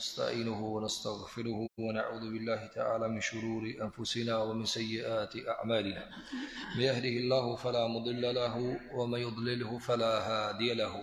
نستعينه ونستغفره ونعوذ بالله تعالى من شرور أنفسنا ومن سيئات أعمالنا من يهده الله فلا مضل له ومن يضلله فلا هادي له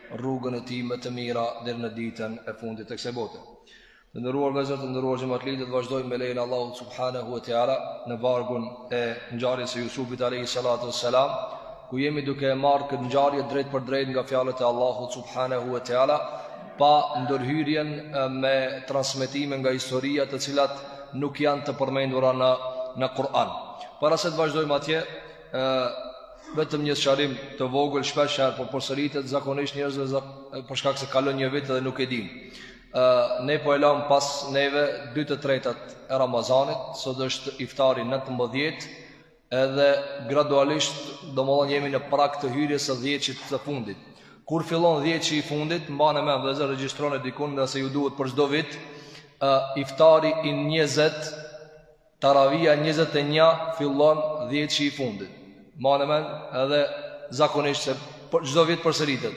rrugën e tij më të mira deri në ditën e fundit të kësaj bote. Të nderuar vëllezër, të nderuar xhematli, do të vazhdojmë me lejen e Allahut subhanahu wa taala në vargun e ngjarjes së Jusufit alayhi salatu wassalam, ku jemi duke e marrë këtë ngjarje drejt për drejt nga fjalët e Allahut subhanahu wa taala, pa ndërhyrjen me transmetime nga historia të cilat nuk janë të përmendura në në Kur'an. Para se të vazhdojmë atje, ë vetëm një sqarim të vogël shpesh herë po përsëritet zakonisht njerëzve zak, për shkak se kalon një vit dhe nuk e dinë. ë ne po e lamë pas neve 2 të tretat e Ramazanit, sot është iftari i 19 edhe gradualisht domethon jemi në prag të hyrjes së 10-it të fundit. Kur fillon 10-i i fundit, mbane men vllezër regjistrone dikun ngase ju duhet për çdo vit, ë iftari i 20 Taravija njëzet e një fillon dhjetshi i fundit. Mbane men edhe zakonisht se për, çdo vit përsëritet.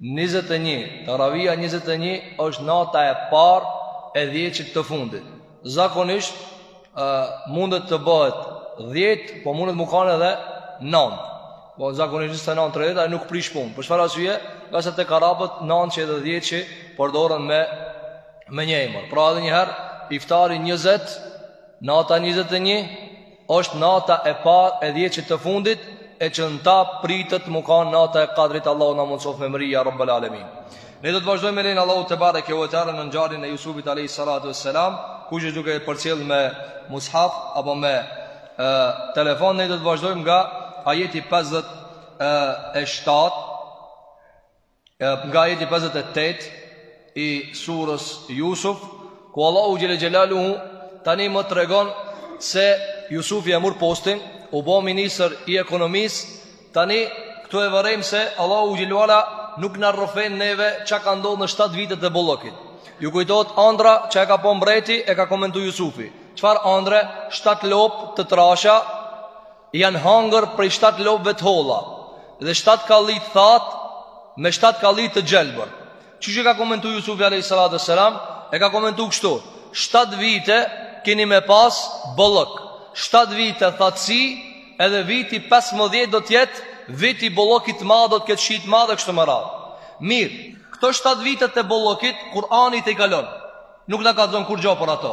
Njëzet e një, taravija njëzet e një është nata e parë e dhjetshit të fundit. Zakonisht mundet të bëhet dhjetë, po mundet me kanë edhe nëntë. Po zakonisht njëzet e nëntë ajo nuk prish punë. Për çfarë arsye, ngase tek arabët nëntshi edhe dhjetshi përdoren me me një emër. Pra edhe një herë iftari 20, nata 21 është nata e parë e 10 të fundit e që në ta pritet me kanë nata e kadrit Allahu na mundsoftë me mrri ja Rabbel Alemin. Ne do të vazhdojmë me lejen e Allahut tebareke ve teala në ngjarjen e Jusufit a.s. Salatu Selam, kush që e duke e përcjell me mushaf apo me e, telefon, ne do të vazhdojmë nga ajeti 57 Nga ajeti 58 i surës Jusuf, ku Allahu Xhelle Xhelaluhu, tani më tregon se Jusufi e mur postin, u bo ministër i ekonomisë, tani këtu e vërejmë se Allahu Xhelle Xhelaluhu, nuk na rrëfen neve çka ka ndodhë në 7 vitet e bollokit. Ju kujtohet andra që e ka po mbreti e ka komentu Jusufi. Çfarë andre, 7 lopë të trasha, Janë hangër prej shtatë lopëve të holla dhe shtatë kalli të thatë me shtatë kalli të gjelbër. Qysh e ka komentu Jusufi alayhis salatu selam, e ka komentu kështu: shtatë vite keni me pas bollëk, shtatë vite thatësi, edhe viti i 15 do të jetë viti i bollëkit të madh, do të ketë shi të madh kështu me radhë. Mirë, këto shtatë vitet e bollëkit Kur'ani i kalon. Nuk na kallzon kurgjo për ato.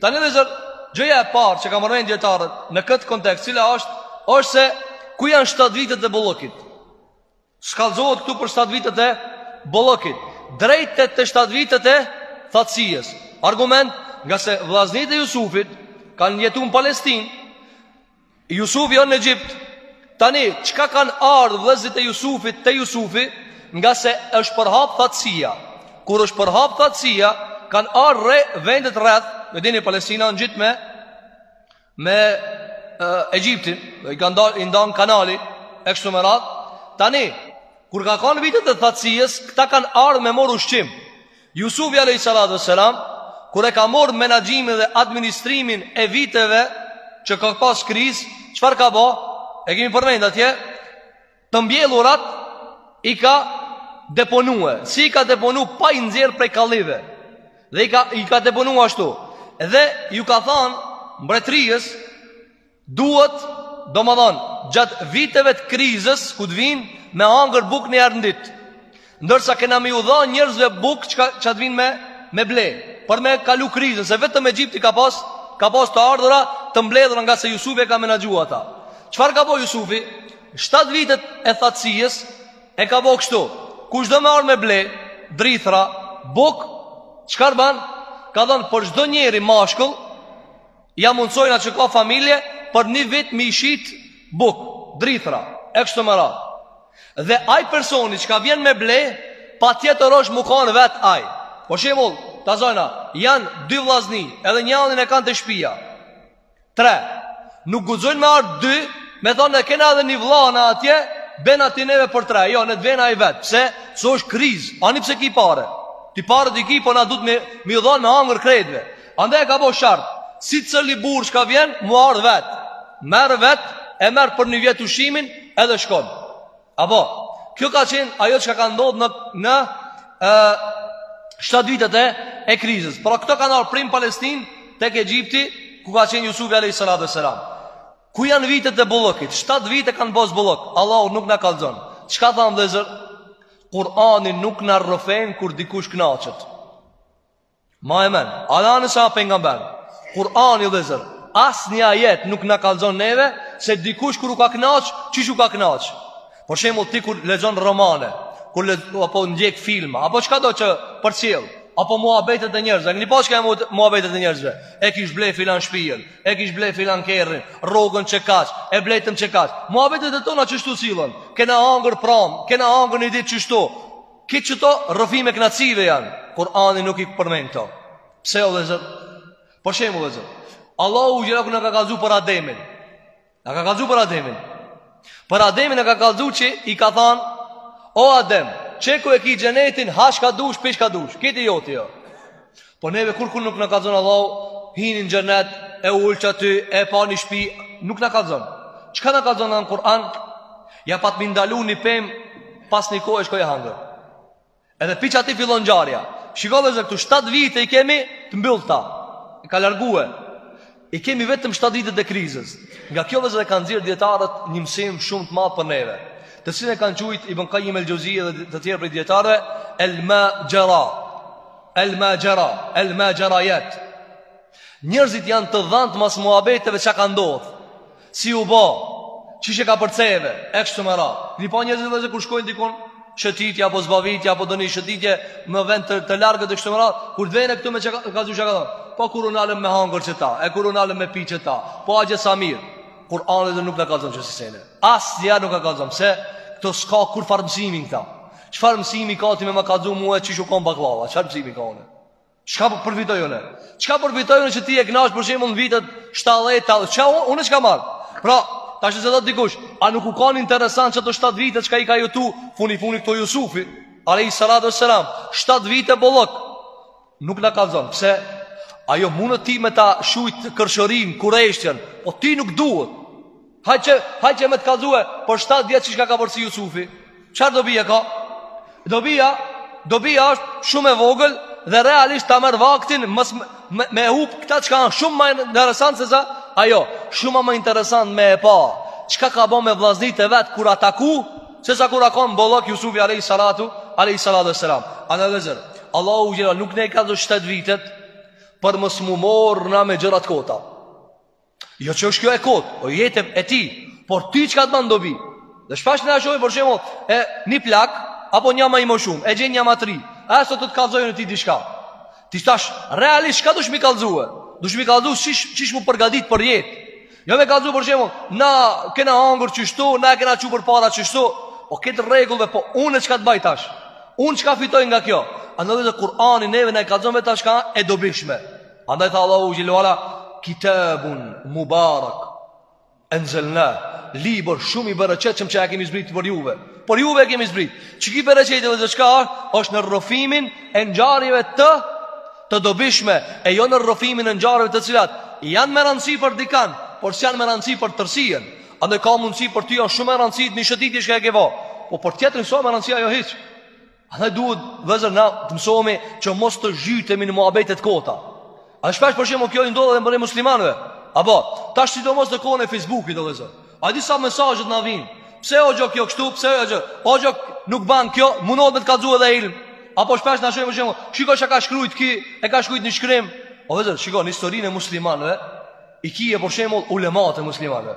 Tani vllezër, gjëja e parë që kanë vrejt dijetarët në këtë kontekst, cila është, është se ku janë 7 vitët e bollokit? S'kallzohet këtu për 7 vitet e bollokit, drejt te 7 vitet e thatsijes. Argument, ngase vllaznit e Jusufit kanë jetu në Palestinë, Jusufi janë në Egjipt. Tani, çka kanë ardh vëllezërit e Jusufit te Jusufi, ngase është përhap thatësia. Kur është përhap thatësia, kanë ardh rre vendet rreth, e dini Palestina ngjit me me Egjiptin, i ka nda i ndan kanali e kështu me radhë. Tani, kur ka kanë vitet e thatësisë, këta kanë ardh me mor ushqim. Jusufi alejhi salatu ve selam kur e ka marr menaxhimin dhe administrimin e viteve që ka pas krizë, çfarë ka bo? E kemi përmend atje, të mbjellurat i ka deponue, si i ka deponu pa i nxjerr prej kallive. Dhe i ka i ka deponu ashtu. Dhe ju ka thanë mbretërisë Duhet, domethonë, gjatë viteve të krizës, kur të vijnë, me hangër bukë një herë n'ditë. Ndërsa kena me u dha njerëzve bukë çka të vijnë me, me ble, për me kalu krizën, se vetëm Egjipti ka pas, ka pas të ardhura të mbledhura ngase Jusufi e ka menaxhu ata. Çfarë ka bo Jusufi? Shtatë vitet e thatësisë e ka bo kështu. Kush do me ardh me ble, drithra, bukë, çka ban? Ka dhonë për çdo njeri mashkull, Ja mundësojnë atë që ka familje Për një vit me i shit bukë Drithra E kështu me radhë Dhe ai personi çka vjen me ble Patjetër është me kanë vet ai Për shembull Ta zojna Janë dy vllazni Edhe njanin e kanë te shpia Tre Nuk guzojnë me ardh dy Me thonë e kena edhe një vlla atje Bjena ti neve për tre Jo le të vjen ai vetë Pse Se është krizë Ani pse ki pare Ti pare të ki Po na duhet me i, me i dhonë me hangër krejtve Andaj e ka bo shart, secili burrë çka vjen, me ardh vetë. Merr vetë, e merr për një vjet ushqimin, edhe shkon. Apo, kjo ka qenë ajo që ka ka ndodh në, në e, shtatë vitet e, e krizës. Pra këta kanë ardh prej Palestine, tek Egjipti, ku ka qenë Jusufi a.s. Ku janë vitet e bollëkit? Shtatë vite kanë pas bollëk, Allahu nuk na kallzon. Çka thamë vëllezër? Kurani nuk na rrëfen kur dikush knaqet. Maje men, a dhe anë sa për nga mber Kur'ani vëllezër Asnjë ajet nuk na kallzon neve Se dikush kur u ka knaq Qysh u ka knaq Për shembull ti kur lexon romane Kur le, apo ndjek filma Apo çkado që përcjell Apo muhabetet e njerëzve Keni pas ka e muhabetet e njerëzve E kish ble filan shpijen E kish ble filan kerrin Rrogën qekaq E bletëm qekaq Muhabetet e tona qështu sillen Kena hangër pramë Kena hangër një ditë qështu Këto qeto rrëfime knaqsive janë Kurani nuk i përmend këto Pse o vëllezër Për shembull o vëllezër Allahu gjera kur na ka kallzu për Ademin Na ka kallzu për Ademin Për Ademin na ka kallzu që i ka thanë O Adem Qe ku e ki xhenetin Ha çka dush, pi çka dush Këtë i joti jo Po neve kur kur nuk na kallzon Allahu Hini në xhenet E u ul qaty E pa një shpi Nuk na kallzon Çka na kallzon ne në Kur'an Ja pat mi ndalu një pemë Pas një kohe shkoi e hangër Edhe pi qaty fillon ngjarja Shiko vëllezër këtu 7 vite i kemi Të mbyllta I ka largue I kemi vetëm 7 vitet e krizës. Nga kjo vëllezër kanë nxjerrë dijetarët një mësim shumë të madh për neve. Të cilën e kanë qujtë Ibn Kajim el Xheuzi dhe të tjerë prej dijetarëve, el ma xhera, el ma xhera, el maxherajat. Njerëzit janë të dhanë mas muhabeteve çka ka ndodhë. Si u bo, qysh e ka përceve, e kështu me radhë. Një pa njerëzit vëllezër kur shkojnë dikun, shëtitja, apo zbavitja, apo ndonjë shëtitje, në vende të, të largëta e kështu me radhë, kur të vijnë e këtu me çka, kallzu çka thonë, po kur u nalëm me hangër qëta, e kur u nalëm me pi qëta, po a gjithë sa mirë, Kur'ani nuk na kallzon qësi sene. Asgja nuk kallzon, se këto s'ka kurrfarë mësimi n'këta. Çfarë mësimi ka ti me më kallzu mue qysh u kanë baklava, çfarë mësimi kam unë? Çka po përfitoj unë? Çka përfitoj unë që ti je kënaq për shembull në vitet 70-ta? Çka unë çka marr? Pra, tash se do dikush, a nuk u kanë interesant qato 7 vite çka i ka jetu funi funi këto Jusufi? Alejhi salatu selam, 7 vite bollok. Nuk na kallzon. Pse? Ajo mund të ti me ta shujt kërshërinë, kureshtjen, po ti nuk duhet. Hajt, hajt me të kallzue, për 7 vjet çka ka porsi Jusufi. Çfarë dobie ka? Dobia, dobia është shumë e vogël dhe realisht ta merr vaktin mos me, me, me hup këta çka janë shumë më interesant se sa ajo, shumë më interesant me e pa. Çka ka bën me vllaznit e vet kur a taku, se sa kur a kon bollok Jusufi alayhi salatu, alayhi salatu wassalam. Andaj vëllezër, Allahu jera nuk na kallzon 7 vitet për mos mu morr na me gjëra të kota. Jo që është kjo e kot, o jeta e tij, por ti çka të bën dobi. Dhe shpesh na shohim për shembull, e një plak apo një më i moshuar, e gjen një më t'ri. A sot të të kallzoj unë ty diçka. Ti tash, realisht çka do të më kallzojë? Do të më kallzojë qysh qysh mu përgatit për jetë. Jo me kallzojë për shembull, na kena hangër qështu, na kena çu përpara qështu. O krejt në rregull vlla, po unë çka të bëj tash? Unë çka fitoj nga kjo? Andaj Kur'ani neve na e kallzon veç atë çka e dobishme. Andaj tha Allahu xhele ve ala, kitabun mubarak, enzelna, libër shumë i bereqetshëm që e kemi zbritë për juve. Për juve e kemi zbritë. Qiky bereqet vëllezër çka është në rëfimin e njarëve të, të dobishme, e jo në rrëfimin e ngjarjeve të cilat, janë me rëndësi për dikan, por s'janë me rëndësi për tërësinë. Andaj ka mundësi për ty janë shumë me rëndësi në shëtitje çka e ke bo. Po për tjetrin s'a me rëndësi ajo hiç. Andaj duhet vllezër na të mësohemi që mos të zhytemi në muhabete të kota. A shpesh për shembull kjo ndodh edhe prej muslimanëve. Apo, tash sidomos në kohën e Facebookit o vllezër. A di sa mesazhet na vijnë? Pse o hoxhë kjo kështu? Pse o hoxhë? O hoxhë nuk ban kjo, mundohet me të kallzu edhe ilm. Apo shpesh na shohim për shembull, shiko çka ka shkrujt ky, e ka shkrujt një shkrim. O vllezër, shiko historinë e muslimanëve, i kije për shembull ulemat e muslimanëve.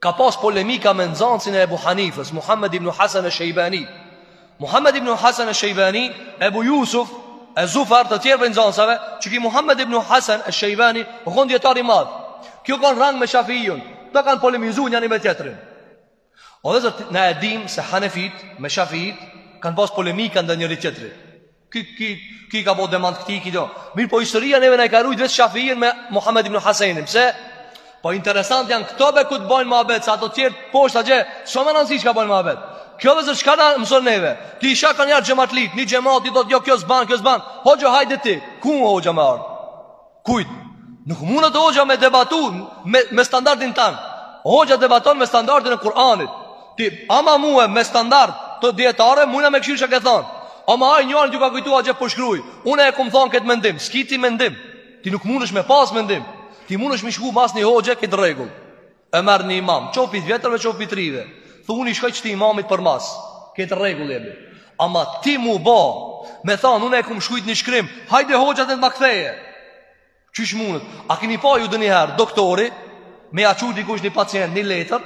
Ka pas polemika me nxënësin e Ebu Hanifës, Muhammed ibn Hasan esh-Shejbani. Muhammed ibn Hasan esh-Shejbani, Ebu Jusuf, e Zufer, të tjerë prej nxansave, që ky Muhammed ibn Hasan esh-Shejbani, u konë dijetar i madh. Ky u konë n'rang me Shafiun, të kanë polemizu një një me tjetërin. O vllezër, na e dimë se Hanefit me Shafiit kanë pas polemika ndaj njëri-tjetrit. Ky ky ky ka bo demant këtij ky do. Mirëpo historia neve na i ka rujt veç Shafiun me Muhammed ibn Hasanin. Pse? Po interesant janë këto be kur të bojnë muhabet, sa ata të tjerë poshtë atje, s'o me rëndësi çka bojnë muhabet. Kjo vllezër çka na mëson neve? Ti isha kanë ardh xhematlit, një xhematli thotë jo kjo s'ban, kjo s'ban. Hoxha hajde ti. Ku hoxha me ardh? Kujt? Nuk mundet hoxha me debatu me, me standardin tand. Hoxha debaton me standardin e Kur'anit. Ti, ama mue me standarde të dijetarëve, mujna me kqyr çka ke thonë. Ama haj njërën ç'ju ka kujtu a gjë po shkruj. Une e kom thonë këtë mendim, s'ki ti mendim. Ti nuk mundesh me pas mendim. Ti mundesh me shku mas një hoxhe, krejt n'rregull. E merr një imam, qoftë pi t'vjetërve, qoftë pi t'rive. Thu unë i shkoj qëtij imamit përmas. Krejt n'rregull jemi. Ama ti mu bë, me thon unë e kom shkrujt një shkrim. Hajde hoxha le të ma kthejë. Qysh mundet? A keni pa ju deniherë doktorit me ja çu dikush një pacient një letër?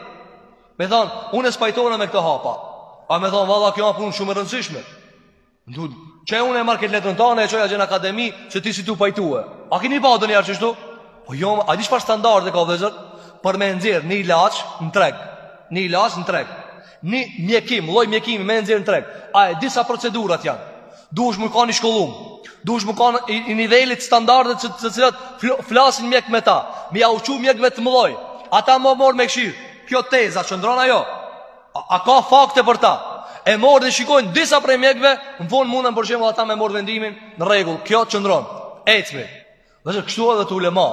Me thon unë s'pajtona me këto hapa. A me thon valla kjo a punë shumë e rëndësishme. Ndu, qe unë e marr këtë letrën tande e çoj atje n'akademi që ti s'je tu pajtue. A kini pa ndonjëherë qështu? Po jo, a di çfarë standarde ka vllezër? Për me e nxjerr një ilaç në treg. Një ilaç në treg. Një mjekim, lloj mjekimi me e nxjerr në treg. A e di sa procedurat janë. Duhesh me kanë i shkollum. Duhesh me kanë i nivelit t'standardeve të cilat flasin mjekët me ta. Me ja u çu mjekve të mdhoj. Ata me marrë me kqyr. Kjo teza, qëndron a jo. A, a ka fakte për ta? E morë dhe shikojnë disa prej mjekve, në fund mundën për shembull ata me morë vendimin në rregull. Kjo qëndron. Ecmi. Vllezër, kështu edhe te ulema.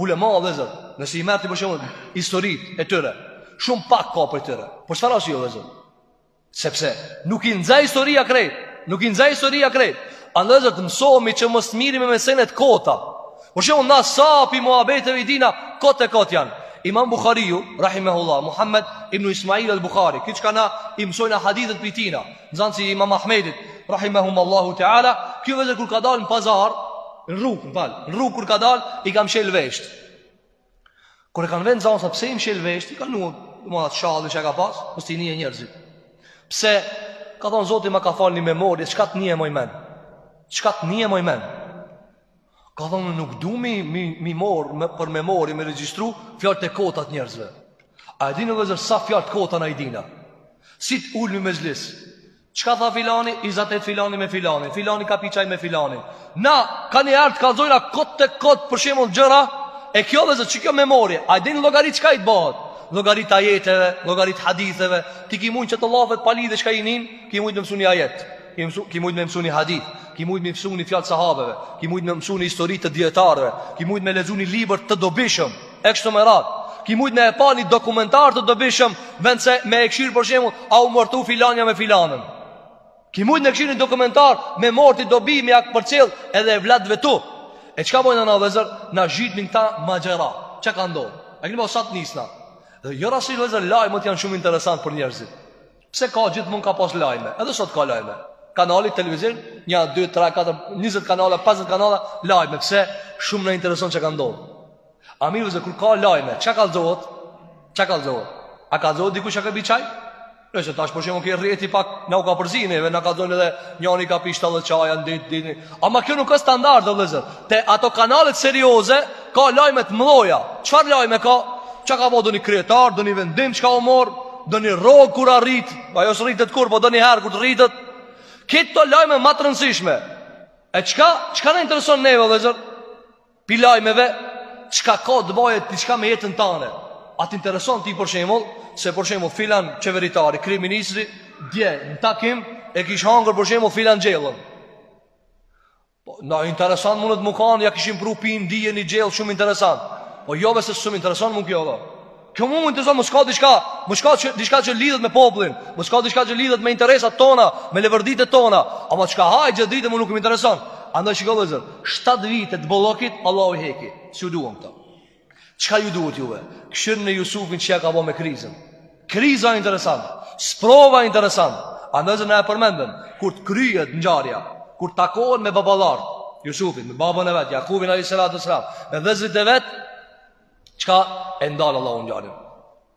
Ulema vllezër, nëse i merrni për shembull historitë e tyre, shumë pak ka prej tyre. Për çfarë arsye vllezër? Sepse nuk i nxan historia krejt, nuk i nxan historia krejt. Andaj vllezër të mësohemi që mos mirremi me sene të kota. Për shembull na sa pi muhabeteve i dina Kot e kot janë Imam Bukhariu, Rahimehullah, Muhammed ibn Ismail al Bukhari Këtë që ka na i msojna hadithet pi tina Nxanësi i Imam Ahmedit, Rahimehum Allahu Teala Ky vllezër kur ka dalë në pazar Në rrug, më falë, në rrug kur ka dalë I ka mshelë vesht Kur e kanë vet nxanësat pse i mshelë vesht I ka mlu, në me atë shall që e ka pas Mos t'i nie njerëzit Pse, ka thonë Zoti ma ka falë një memori Çka të nij e maj men Çka të nij e maj men Ka thonë nuk du mi, mi, mi morr, me, për memorie, me regjistru, fjalët e kota të njerëzve. A e din vllezër sa fjalë t'kota na i dina? Si t'ulmi n'mexhlis? Çka tha filani, i zatet filani me filanin, filani ka pi çaj me filanin. Na, kanjëherë t'kallzojna kot e kot për shembull gjëra, e kjo vllezër që kjo memori, a e din llogari t'çka i të bëhet? Llogari t'ajeteve, llogari t'haditheve, ti ki mujt qeto llafe palidhje çka i nin, ki mujt me mësu një ajetë. Ki mësu, ki mujt me mësu një hadith, ki mujt me mësu një fjalë sahabeve, ki mujt me mësu një histori të dijetarëve, ki mujt me lexu një libër të dobishëm, e kështu me radhë, ki mujt me e pa një dokumentar të dobishëm, vend se me e kshyr për shembull, a u martu filanja me filanën. Ki mujt me e kshyr një dokumentar, me marr ti dobi, me jau përcjell edhe evladve tu. E çka bojna na vllezër, në gjitmin këta magjera, çka ka ndodh? A këni po satë nisna? Dhe jo rasin vllezër, lajmet janë shumë interesant për njerëzit. Pse ka gjithmonë ka pas lajme, edhe sot ka lajme. Kanali televizion, 1 2 3 4 20 kanale, 50 kanale lajme, pse shumë na intereson çka ndodh. A mirë se kur ka lajme, çka kallzohet? Çka kallzohet? A kallzohet dikush ka pi çaj? Jo, se tash për shembull ke rrjeti pak, na u ka përzi neve, na kallzojnë edhe njëri ka pi 70 çaja në ditë, dini. Ama kjo nuk ka standarde, vllezër. Te ato kanalet serioze, ka lajme t'mdhaja. Çfarë lajme ka? Ça ka bo ndonjë kryetar, ndonjë vendim çka u morr, ndonjë rrogë kur u rrit, ajo s'rritet kurrë, po ndonjëherë kur të rritet. Këto lajme ma të rëndësishme. E çka, çka na intereson neve, vllezër? Pi lajmeve, çka ka të bëjë diçka me jetën tane? A të intereson ti për shembull se për shembull filan qeveritari, kryeministri dje në takim e kish hangër për shembull filan gjellën. Po, na intereson mundet me kanë, ja kishim pru pi Indie një gjellë shumë interesant. Po jo vetë se shumë m'intereson mu kjo. Dhe. Kjo mu m'intereson mos ka diçka, mos ka diçka që lidhet me popullin, mos ka diçka që lidhet me interesat tona, me leverditë tona, ama çka ha aj çdo ditë mu nuk më intereson. Andaj shiko vllezër, 7 vite të bollokit Allahu i heki. S'ju duhen këto. Çka ju duhet juve? Kshyrne Jusufin çka ka bo me krizën. Kriza e interesant, sprova e interesant. Andaj që ne e përmendëm, kur të kryhet ngjarja, kur të takohen me baballarë, Jusufin, me babën e vetë, Jakubin a.s. Me vllezrit e vetë, Qka e ndal Allahu ngjarjen?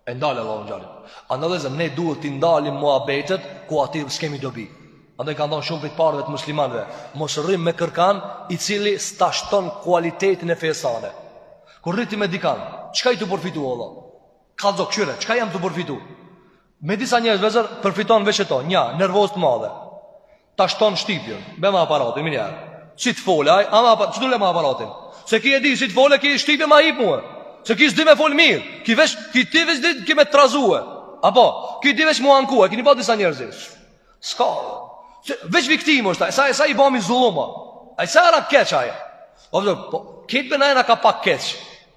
E ndal Allahu ngjarjen. Andaj vllezër, ne duhet t'i ndalim muhabetet, ku aty s'kemi dobi. Andaj kanë thonë shumë prej t'parëve të muslimanve, mos rri me kërkan i cili s'ta shton kualitetin e fesë sane. Kur rri ti me dikan, qka je tu përfitu, Allah? Kallzo, kshyre, qka jam tu përfitu? Me disa njerëz vllezër, përfiton veç e to, nja, nervozë të madhe. Ta shton shtypjen, bjerma aparatin, menjëherë Si të fol aj, ama aparatin, që du le ma aparatin Se ky e di, si të fol aj, ky shtypjen ma hip mue Se ky s'di me fol mirë Ky veç, ky ti veç di, ky me trazue Apo, ky di veç m'u ankue, keni pa disa njerëz Ska, që, veç viktimë është, e sa, e sa i bami zulluma Ai sa e ra keq aje Po, po, po, keq për najna ka pak keq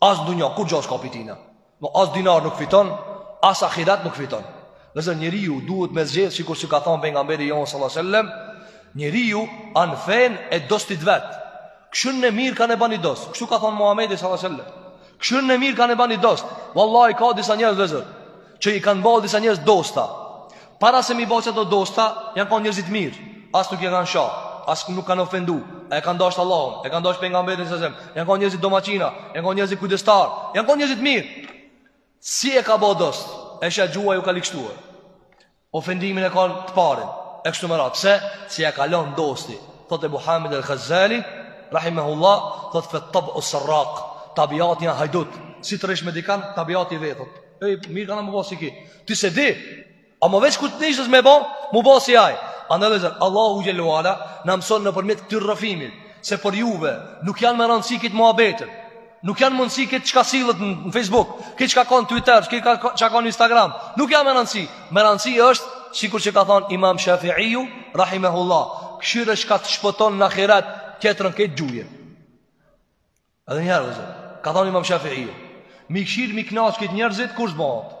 As dunja, kurgjo s'kap tina Më po as dinar nuk fiton As ahiret nuk fiton Vllezër njeriu duhet me zgjedhë Sikur që ka thonë pejgamberi jonë sallallahu alejhi ve sellem Njeriu a n'fenë e dostit vet Kshyrni mirë kan e bani dost Kështu ka thonë Muhammedi sallallahu alejhi ve sellem Kshyrni mirë kan e bani dost Wallahi ka disa njerëz vllezër që i kanë ba disa njerëz dosta. Para se m'i ba ato dosta, janë kanë njerëz t'mirë, as nuk kanë sha, as nuk kanë ofendu, e kanë dasht Allahun, e kanë dasht pejgamberin sallallahu alejhi ve sellem. Janë kanë njerëzit domaçina, janë kanë njerëzit kujdestar, janë kanë njerëz t'mirë. Si e ka ba dost? E sha, gjuha ju ka ligshtuar. Ofendimin e ka të parin E kështu me radhë Se si e kalon dosti Thotë Ebu Hamid el Gazali Rahimehullah Thotë fet-tab'u serrak Tabiati a hajdut Si të rrish me dikan Tabiati vetë E i mirë kanë m'u bo si ky Ti s'e di Ama veç kur të nisësh me bo M'u bo si aj Andaj vllezër Allahu xhel-le ve ala Na mëson nëpërmjet këtij rrëfimit Se për juve Nuk janë me randësi këto muhabetet Nuk janë me rëndësi kejt qka sillet në Facebook, kejt qka ka n'Twitter, kejt qka ka n'Instagram. Nuk janë me rëndësi. Me rëndësi është, sikur që ka thonë imam Shafi'iju, Rahimehullah, kshyre qka të shpëton në ahiret, tjetrën kejt gjuje. Edhe njëherë, vllezër, ka thonë imam Shafi'iju, me kshyr, m'i knaq kejt njerzit, kurrë s'bahet.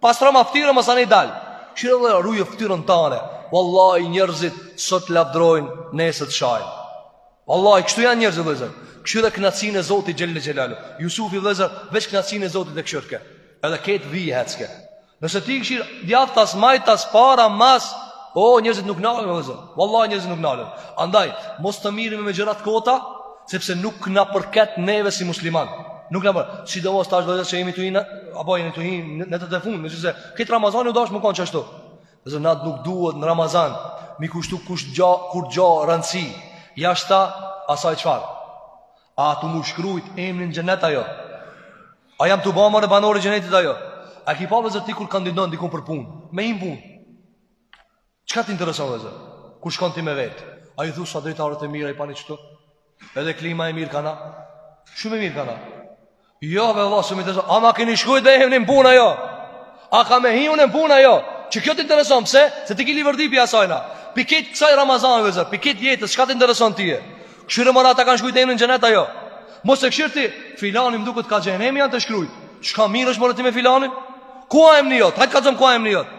Pastro ma fëtyrë më sa ne dalë Kshyre dhe ruje fëtyrën tane Wallahi njerzit sot lavdrojnë Nesër të shajnë Wallahi kështu janë njerzit vllezër Kshyre knaqsinë e Zotit Xhel-le Xhelaluhu Jusufi vllezër Veç knaqsinë e Zotit e kshyrke Edhe ketë vijë ecke Nëse ti kshyr djathtas, majtas, para, mas O njerzit nuk nalen vllezër Wallahi njerzit nuk nalen Andaj, mos të mirremi me gjëra t'kota sepse nuk na përket neve si musliman. Nuk na përket. Sidomos tash do të thotë se jemi tu hi apo jemi tu hi në dhetë të fundit, megjithëse kejt Ramazani u dash me kon qashtu. Do të thotë nuk duhet në Ramazan m'i kushtu kurgjo kurgjo rëndsi. Jashta asaj çfarë. A tu m'u shkrujt emri n'xhenet a jo? A jam tu u ba banor i xhenetit a jo? A ki pa vllezër ti kur kandidon diku për punë? Me hi n'punë. Çka të intereson vllezër? Kur shkon ti me vet? A i thu sa dritaret e mira i pani qëtu? Edhe klima e mirë kana? Shumë e mirë kana? Jo, be Allah, s'më intereson. A ma keni shkrujt edhe emnin në punë a jo? A kam me hi un në punë a jo? Qe kjo të intereson, pse? Se ti ki leverdi pi asajna. Pi kejt kësaj Ramazan, vllezër, pi kejt jetës, çka të intereson ti e? Kshyre more a ta kanë shkrujt edhe emnin në xhenet, a jo? Mos e kshyr ti, filani m'duket ka xhehenem janë të shkrujt. Çka merresh more ti me filanin? Ku a emni jot? Hajt kallzomë ku a emni jot?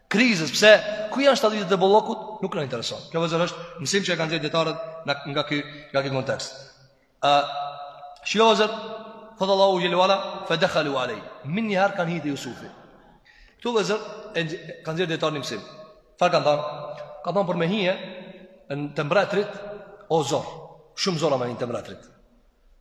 krizës, pse ku janë 7 vitet e bollëkut, nuk na intereson. Kjo vllezër është mësim që e kanë nxjerr dijetarët nga nga ky nga ky kontekst. Ë Shiko vllezër thotë Allahu xhele ve ala fa dakhalu alayhi. Menjëherë kanë hi te Jusufi. Këtu vllezër e kanë nxjerr dijetarët mësim. Çfarë kanë thënë? Ka thënë për me hi ne te mbretrit o zor. Shumë zor a me hi te mbretrit.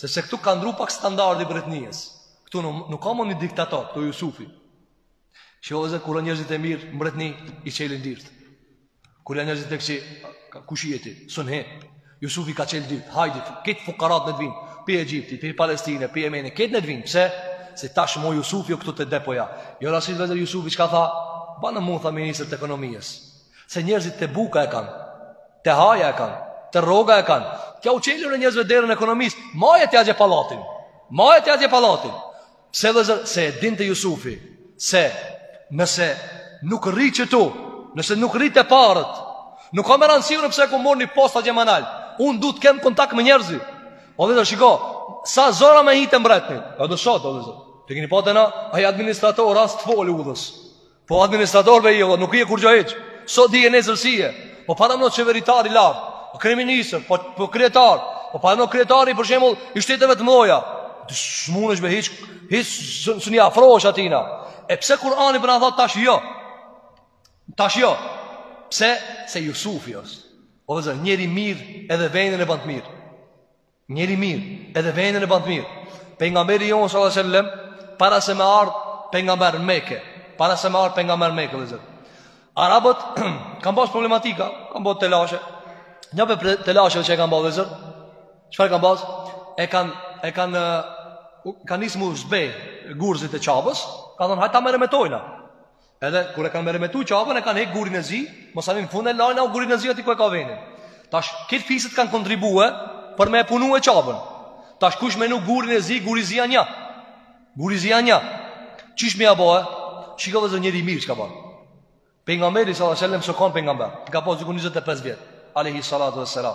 Sepse këtu ka ndru pak standardi i mbretnisë. Këtu nuk, nuk ka më një diktator, këtu Jusufi. Shiko vllezër kur a njerëzit e mirë mbretni, i çelin dyrt. Kur a njerëzit e këqi, kush je ti, sun hi. Jusufi ka çel dyrt, hajde, kejt fukarat në të vinë, pi Egjipti, pi Palestine, pi Jemeni, kejt në të vinë, pse? Se tash mo Jusufi o këtu te depoja. Jo rastësisht Jusufi çka tha, banëm, tha ministër të ekonomisë. Se njerëzit te buka e kanë, te haja e kanë, te rroga e kanë. T'ja u çelur njerëzve derën e ekonomisë, maje ti atje pallatin, maje ti atje pallatin. Pse vllezër, se e dinte Jusufi, se nëse nuk rri qëtu, nëse nuk rri te paret, nuk ka më rëndësi un pse ku mor një post atje ma nalt, unë du të kem kontakt me njerëzit. O vllezër, shiko, sa zor a me hi te mbretnit, edhe sot, o vllezër, e kini pa te na, ai administrator, as s'të fol udhës. Po administratorëve jo, nuk je kurgjë hiç. So di e nezërsie. Po paramendo qeveritar i lartë, po kryeministër, po po kryetar, po paramendo kryetari për shembull i shteteve të mëdha. Ti s'munesh me hi, hiç sun i afrohesh atina. E pse Kurani po na thotë tash jo? Tash jo. Pse? Se Jusufi është. O vllezër, njeri i mirë edhe vendin e ban të mirë. Njeri i mirë, edhe vendin e ban të mirë. Pejgamberi jonë, sa sallem, para se me ardhë, për nga mërë meke. Para se me ardhë, pejgamber n'Meke, vllezër. Arabët, kanë pas problematika, kanë ba telashe. Një prej telasheve që e kanë ba, vllezër. Çfarë kanë pas? E kanë, e kanë, kanë nisë m'u zbe gurzit e Qabës, kanë thonë, hajt ta meremetojna. Edhe kur e kanë meremetu Qabën e kanë hek gurin e zi, masanej n'fund e lajnë au gurin e zi aty ku e ka vendin. Tash kejt fiset kanë kontribue për me e punue Qabën. Tash kush me vnu gurin e zi, guri i zi a nja. Guri i zi a nja. Qysh me ja bo? Shiko vllezër njeri i mirë çka bën. Pejgamberi sallallahu alajhi wasallam s'o kon pejgamber. I ka pas diku 25 vjet. Alehi salatu wassalam.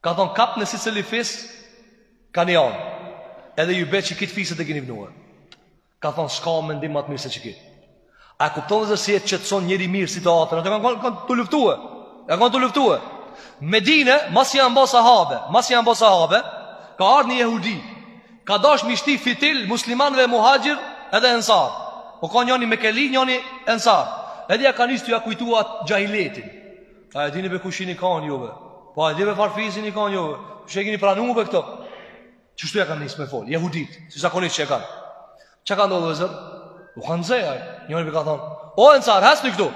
Ka thonë kapne sicili fis ka një anë. Edhe ju be qikto fiset e kini vnue. Ka thonë s'ka mendim më të mirë se qiky. A kupton se si e qetson njeri mirë situatën? Ata kanë kanë tu luftue. Janë kanë tu luftue. Medinë, masi janë bo sahabe, masi janë bo sahabe, ka ardh një jehudi. Ka dash me shti fitil muslimanëve muhaxhir edhe ensar. Po ka njëri mekeli, njëri ensar. Edhe ja ka nis tu ja kujtu xhahiletin. A e dini be kush jini kanë juve? Po a e dini be farë fisi jini kanë juve? Që e kini pranu be këto? Qështu ja ka nisë me folë? Jehudit, si zakonisht që e kanë. Çka ka ndodhë vllezër? U kanë zejaj. Njëri ka thonë, o ensarë, hecni këtu.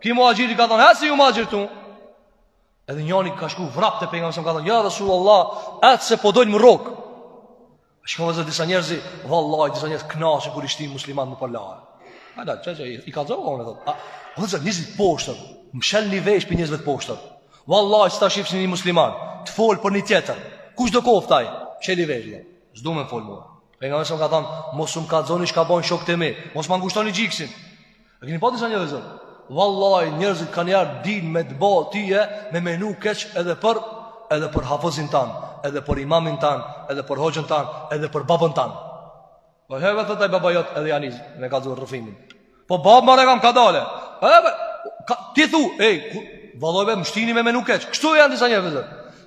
Ky muhaxhiri ka thonë, hecni ju muhaxhirë ktu. Edhe njëri ka shku vrap te Pejgamberi selem, ka thonë, ja Rasulullah, ata se po dojnë mu rrokë. Shikon se disa njerëz, vallahi disa njerëz kënaqen kur i shtin musliman në përlarje. A da, çaj, i kallzona unë thotë. A, o zot, nisi poshtër. Mshelni vesht prej njerëzve të poshtër. Vallahi si ta shifsh një musliman, të fol për një tjetër. Kushdo koftë ai? Çel i vesh. S'do më fol mua. Pejgamberi sa ka thënë, mos um kallzoni çka bojn shokt e mi. Mos ma ngushtoni gjiksin. E keni pa disa njerëz? Vallahi, njerëzit kanë ardh, din me të bo ty me menu keq edhe për edhe për hafëzin tand, edhe për imamin tand, edhe për hoxhën tand, edhe për babën tand. Po he be të taj baba jot edhe janë izë, me ka zhurë rëfimin. Po babën mirë e kam, kadale. He be, ka, ti thu, ej, ku, vallahi be më shtini me menu keq. Kështu janë disa njerëz.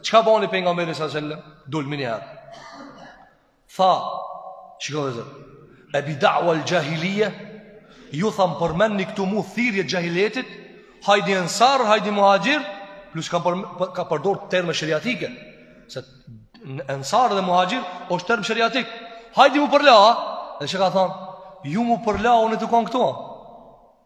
Çka bani Pejgamberi salatu selam? Dul menjiherë. Tha, shiko vllezër, e bi da'ua al xhahilije, ju thamë përmendni këtu mu thirrje xhahiletit, hajdi ensar, hajdi muhaxhir, plus ka, për, ka përdor terme sheriatike, se ensar dhe muhaxhir është term sheriatik, hajdi mu përla, dhe çka ka thanë, ju mu përla, unë tu kanë këtu,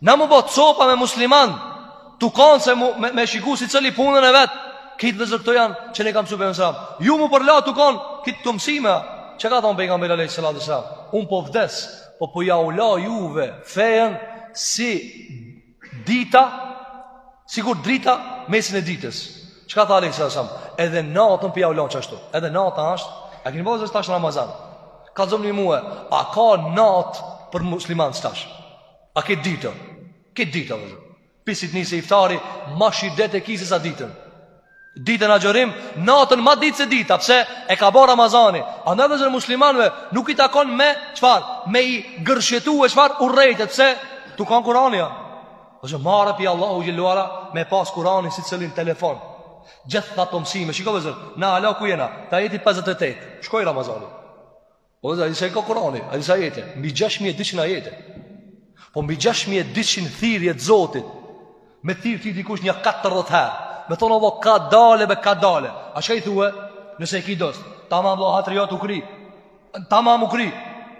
Na mu bo copa me musliman Tu kanë se mu, me, me shiku sicili punën e vetë Kitë vllezër janë që ne kam su për mësram Ju mu përla tu kanë qito mësime Çka thonë Pejgamberi alejhi salatu selam Unë po vdes Po po jau la juve fejen Si dita Sikur drita mesin e ditës Çka thonë alejhi selam Edhe natën po jau la qashtu Edhe nata ashtë A kini vnu se tash ashtë Ramazan Kallzomni mue A ka natë për musliman së A ke ditën, ke ditën vllezër. Pi se t'nis iftari, ma shidet e ki sesa ditën. Ditën agjërim, natën ma ditë se dita, pse e ka bo Ramazani. Andej vllezër muslimanve nuk i takon me, çfarë, me i gërshetu e çfarë urrejtjet, pse tu kanë kurani ja. Vllezër marre pi Allahu xhelle ue ala me pas kurani sicili n'telefon. Gjithë ato mësime, shiko vllezër, na hala ku jena, te ajeti 58, shkoi Ramazani. O vllezër, a di sa i ka Kurani, a di sa ajete, mbi 6200 ajete. Po mbi 6200 thirrje të Zotit. Me t'thirr ty dikush nja 40 herë. Me t'thonë o vlla kadale be kadale. A çka i thua? Nëse e ki dost, tamam vallah hatri jot u kry. Tamam u kry.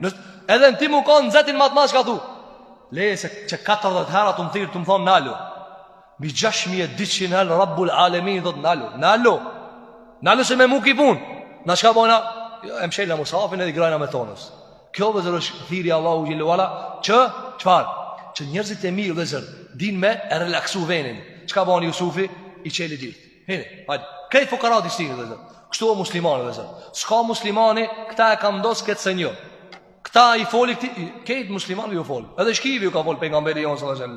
Nëse edhe në ti më kanë zetin më të madh çka thu. Leje se që 40 herë a tu m'thirr tu m'thonë nalu. Mbi gjashtë mijë e dyqind herë Rabbul Alemin t'thot nalu Nalu Nalu se me mu ki punë Na çka bojna jo, E mshelna mushafin edhe i grahna me tonën Kjo vllezër është thirrje e Allahut xhel-le ve ala Që çfarë Që njerëzit e mirë vllezër Din me e relaksu venin Çka boni Jusufi I çeli dyrt Hini Hajde Krejt fukarat i shtini vllezër Kështu o muslimani vllezër S'ka muslimani Këta e kam dost këtë s'e njoh Këta i foli këti Krejt muslimanve ju foli Edhe shkivi ju ka fol Pejgamberi jonë së vllezër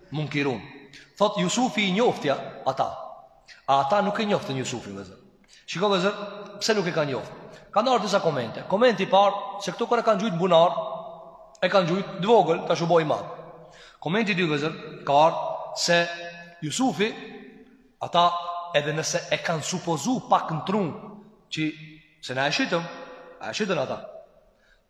Munkirun. Thot Jusufi i njofti ata. A ata nuk e njoftën Jusufin vllezër. Shiko vllezër, pse nuk e kanë njoft? Kanë ardhë disa komente. Komenti i parë, se këta kur e kanë gjujtë n'bunar, e kanë gjujtë t'vogël, tash u bo i madh. Komenti i dytë vllezër, ka ardhë, se Jusufi, ata edhe nëse e kanë supozu pak në trunë, që se na e shitëm, a e shitën ata.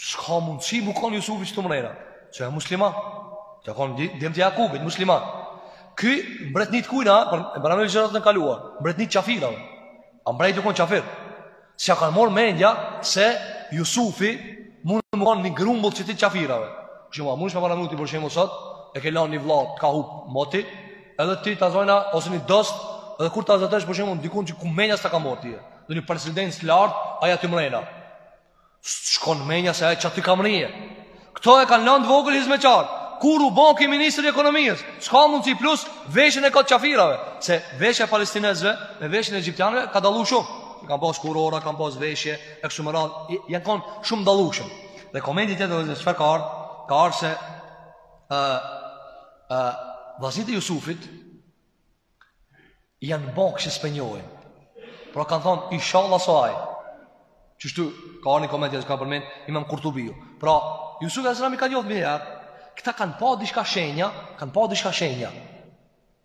S'ka mundësi me konë Jusufi qaty mrena Se musliman Janë konë djemtë e Jakubit, musliman Ky mbretnit kujna, për e baranojë gjërat në kaluar Mbretni t'qafirave Ai mbret u konë qafir S'jau ka marrë mendja se Jusufi Mundet me konë n'grumbull qaty t' qafirave Shumë a mundësh me paramendu ti për shembull sot E ke lanë një vlla, t'ka hupë moti Edhe ti ta zojna ose një dost Edhe kur ta zatesh për shembull dikun që ku menja s'ta ka marrë ty Në një presidencë lartë, ai aty mrena S'shkon menja se ai qaty ka mrri Këta e kanë lanë t'vogël hyzmeqar Kur u bo ky ministër i ekonomisë S'ka mundësi plus veshën e ka t'qafirave Se veshja e palestinezve Me veshën e egjiptianve ka dallu shumë I kanë pas kurora, kanë pas veshje E kështu me radhë Janë konë shumë t'dallushëm Dhe komenti i tretë vllezër ka ardhë Ka ardhë se uh, uh, Vllaznit e Jusufit Janë bo që s'pe njohin. Pra kanë thonë, ishalla s'o ai. Qështu, ka ardhë një koment, që e ka përmen, imam Kurtubiu. Pra, Jusufi alejhi selam i ka njohë menjëherë, këta kanë pa dishka shenja, kanë pa dishka shenja.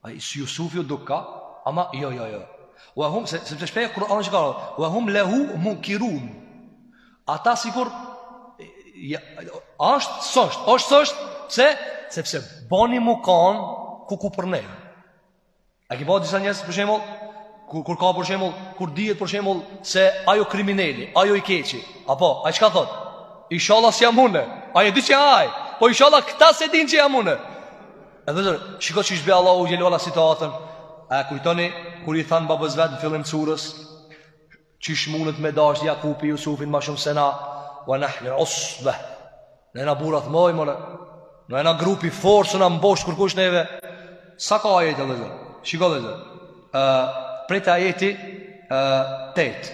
Ai si Jusufi u dukka, ama jo, jo, jo. Ve hum, se, se të shpejë, Kurani qysh ka ardhë, ve hum lehu munkirun. Ata sikur, ja, ashtë, s'është, është, s'është, se, sepse boni mu kanë, kuku për ne. A ke pa disa njerëz për shembull, kur kur ka për shembull, kur dihet për shembull se ai o krimineli, ai o i keqi, po ai çka thot? Inshallah s'jam unë. Ai e di se ai, po inshallah këta s'e din që jam unë. E vllezër, shiko qysh e bjen Allahu xhel-le ve ala situatën A kujtoni, kur i thanë babës vetë në fillim t'sures Qysh mundet me dash Jakupi Jusufin ma shumë se na Wa nahne osbe Ne na burat more Na jena grupi i fortë s'na mbon kurkush neve Sa ka ajete vllezër Shiko vllezër Prej ajetit uh, Tetë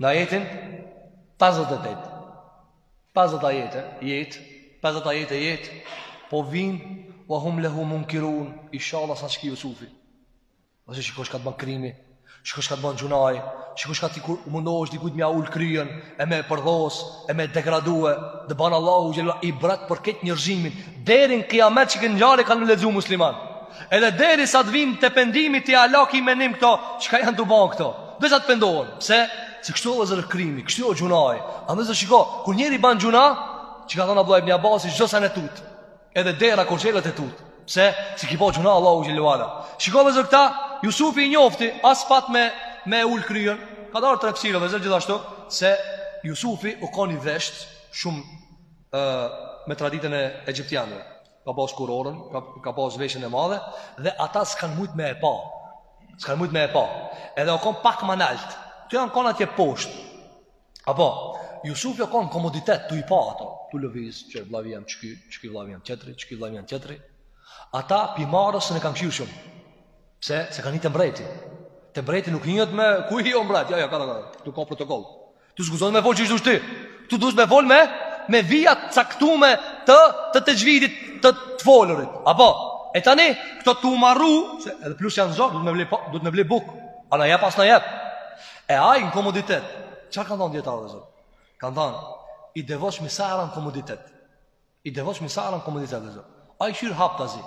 Në ajetin 58 50 ajete vjet 50 ajete vjet Po vin Wa hum lehu munkirun Ish alla sa shki Jusufi Ose shiko çka të ban krimi, shiko çka të ban gjynahi, shiko çka ti kur mundohesh dikujt me ia ul kryen, e me përdhos, e me degradue, dhe e ban Allahu xhele ua ala ibret për këtë njërzimin, deri n'kiamet që këtë ngjarje kanë me e lexu muslimanët. Edhe deri sa të vinë të pendimi të allak i menim këto, çka janë tu ba këto, dhe sa të pendohen, pse? Se kështu vllezër krimi, kështu o gjynahi, a vllezër shiko, kur njeri ban gjynah, çka ka thonë Abdullah ibn Abasi, çdo sen tut, Edhe dera kur çelet e tut. Pse? Se ki ba gjynah Allahu xhele ua ala. Shiko vllezër këta, Jusufi i njofti as pa me me ul kryen. Ka ardhë te tefsiri vllezër gjithashtu se Jusufi u kon i vesht shumë ë me traditën e egjiptianëve. Ka pas kurorën, ka ka pas veshën e madhe dhe ata s'kan mujt me e pa. S'kan mujt me e pa. Edhe u kon pak ma nalt. Këta jan kon atje poshtë. Apo, Jusufi o konë komoditet tu i pa ata, tu lëviz qe vllavi jem qeky, qeky vllavi jem qetri, qeky vllavi jem qetri. Ata pi marres nuk e kan kqyr shumë, pse se kanë hi te mbreti. Te mbreti nuk hyhet me ku je o mbret, ja, ja, kada, kada, aty ka protokoll. Aty s'guxon me fol qysh dush ti, aty duhesh me fol me, me vija t'caktume të të të texhvidit të të folurit. Apo, e tani, këta tu u marru, se edhe plus janë zorë, duhet me ble, duhet me ble bukë, a na jep, a s'na jep. E ai në komoditet. Çfarë kanë thënë dijetarët vllezër? Kanë thënë i devotshmi osht n' komoditet. I devotshmi osht n'komoditet vllezër. Ai kqyr haptazi.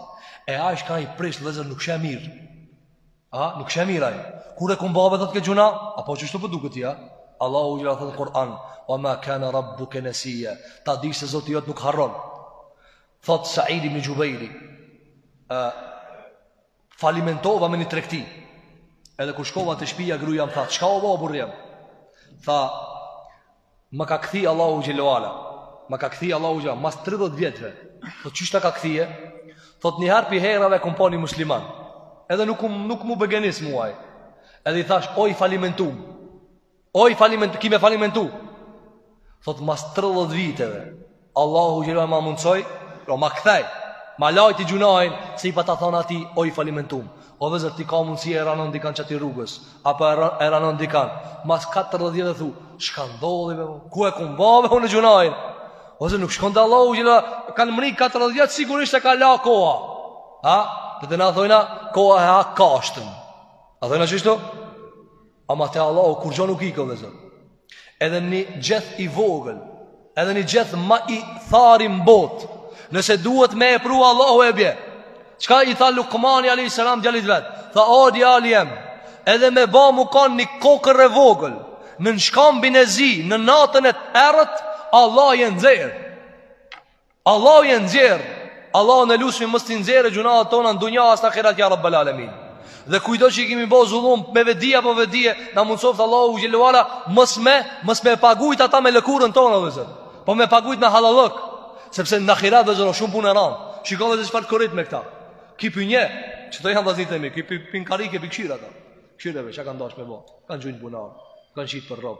E ai çka i prish vllezër nuk sheh mirë. A, nuk sheh mirë ai. Ku e kum ba vllezër atë gjynah? Apo qysh t'po duket ty, a? Allahu ka thënë n'Kur'an, "Wa ma kana rabbuka nasiya." Ta dish se Zoti jot nuk harron. Thot Said ibn Jubairi, ë Falimentova me një tregti. Edhe kur shkova te shpija gruaja më tha, "Çka u bo burri jem?" Tha, "Ma ka kthy Allahu xhele ua ala. Ma ka kthy Allahu xhele ua ala mas 30 vjetëve." Tho qysh ta ka kthy? Thot një herë pi herave e kum pa një musliman. Edhe nuk nuk m'u begenis mu ai. Edhe i thash, "O i falimentum." O i faliment, ki me falimentu. Thot, mas 30 viteve, Allahu xhele ma mundësoi, jo, pra ma ktheu, ma la atë gjynahin, se i pata thonë atij, o i falimentum. O vllezër, ti ka mundësi e randon dikan qaty rrugës, apo e randon dikan. Mas 40 vjetëve thu, çka ndodhi me mu, ku e kum ba unë gjynahin? O vllezër, nuk shkon te Allahu xhele, kanë mrri 40 vjetë, sigurisht e ka la koha. Ha? Se te na thojna, koha e ha kashtën. A thojna qështu? Ama te Allahu kurgjo nuk ik vllezër Edhe një gjeth i vogël Edhe një gjeth ma i thari n'botë Nëse duhet me e pru Allahu e bje Çka i tha Lukmani a.s. djalit vet Tha o djali jem Edhe me ba mu kanë një kokërr e vogël Nën shkambin e zi Në natën e të errët Allahu e nxjerr Allahu e nxjerr. Allahun e lusmi mos t'i nxjerrë gjynahet tona në dunja as në ahiret ja rabbal alamin. Dhe kujtdo që i kemi bërë zullum me vetëdije a pa vetëdije, na mundsoftë Allahu xhele ue ala mos me mos me pagujt ata me lëkurën tonë vllezër. Po me pagujt me halallok, sepse në ahiret vllezër është shumë punë e rëndë. Shikoni vllezër çfarë korrit me këta. Ky p'i njeh, çdo janë vllaznit e mi, ky pi n'karrike p'i këshyr ata. Këshirave çka kanë dashur me bë. Kan gjujt n'bunar, kan shit për rob.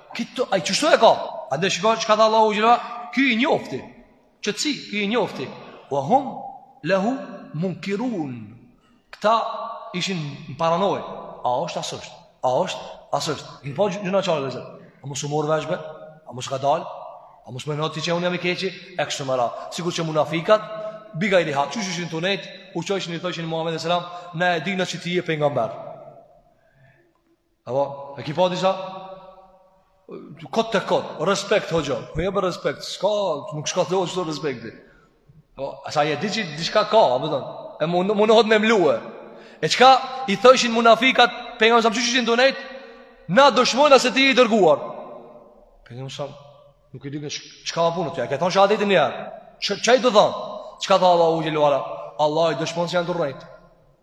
Këtu ai çështu e ka. A dhe shikoj çka tha Allahu xhela, ky i njofti. Që ti ky i njofti. Wa hum lahu munkirun. Këta ishin në paranojë. A është a s'është? A është a s'është? Në po gjynahqar vllezër? A mos u mor vesh be? A mos ka dal? A mos më njofti që unë jam i keqi? E kështu me radhë. Sikur që munafikat biga i lihat. Çuçi ishin tunet, u çojshin i thoshin Muhamedit sallallahu alaihi wasallam, na e dimë se ti je pejgamber. Apo, e ki pa disa kot e kot, respekt hoxha. Po jep respekt, s'ka, nuk s'ka të hoxhë respekti. Po, asa je di diçka ka, apo thon. E mund mundohet me mlue. E çka i thoshin munafikat pejgamberit s.a. çish ishin donet? Na dëshmojmë se ti je i dërguar. Pejgamberi s.a. nuk e di që çka ka punë ti. A e ke thon shahadetin një herë. Ç'ai do thon? Çka tha Allahu xhele ue ala? Allahu dëshmon se janë tu rrejt.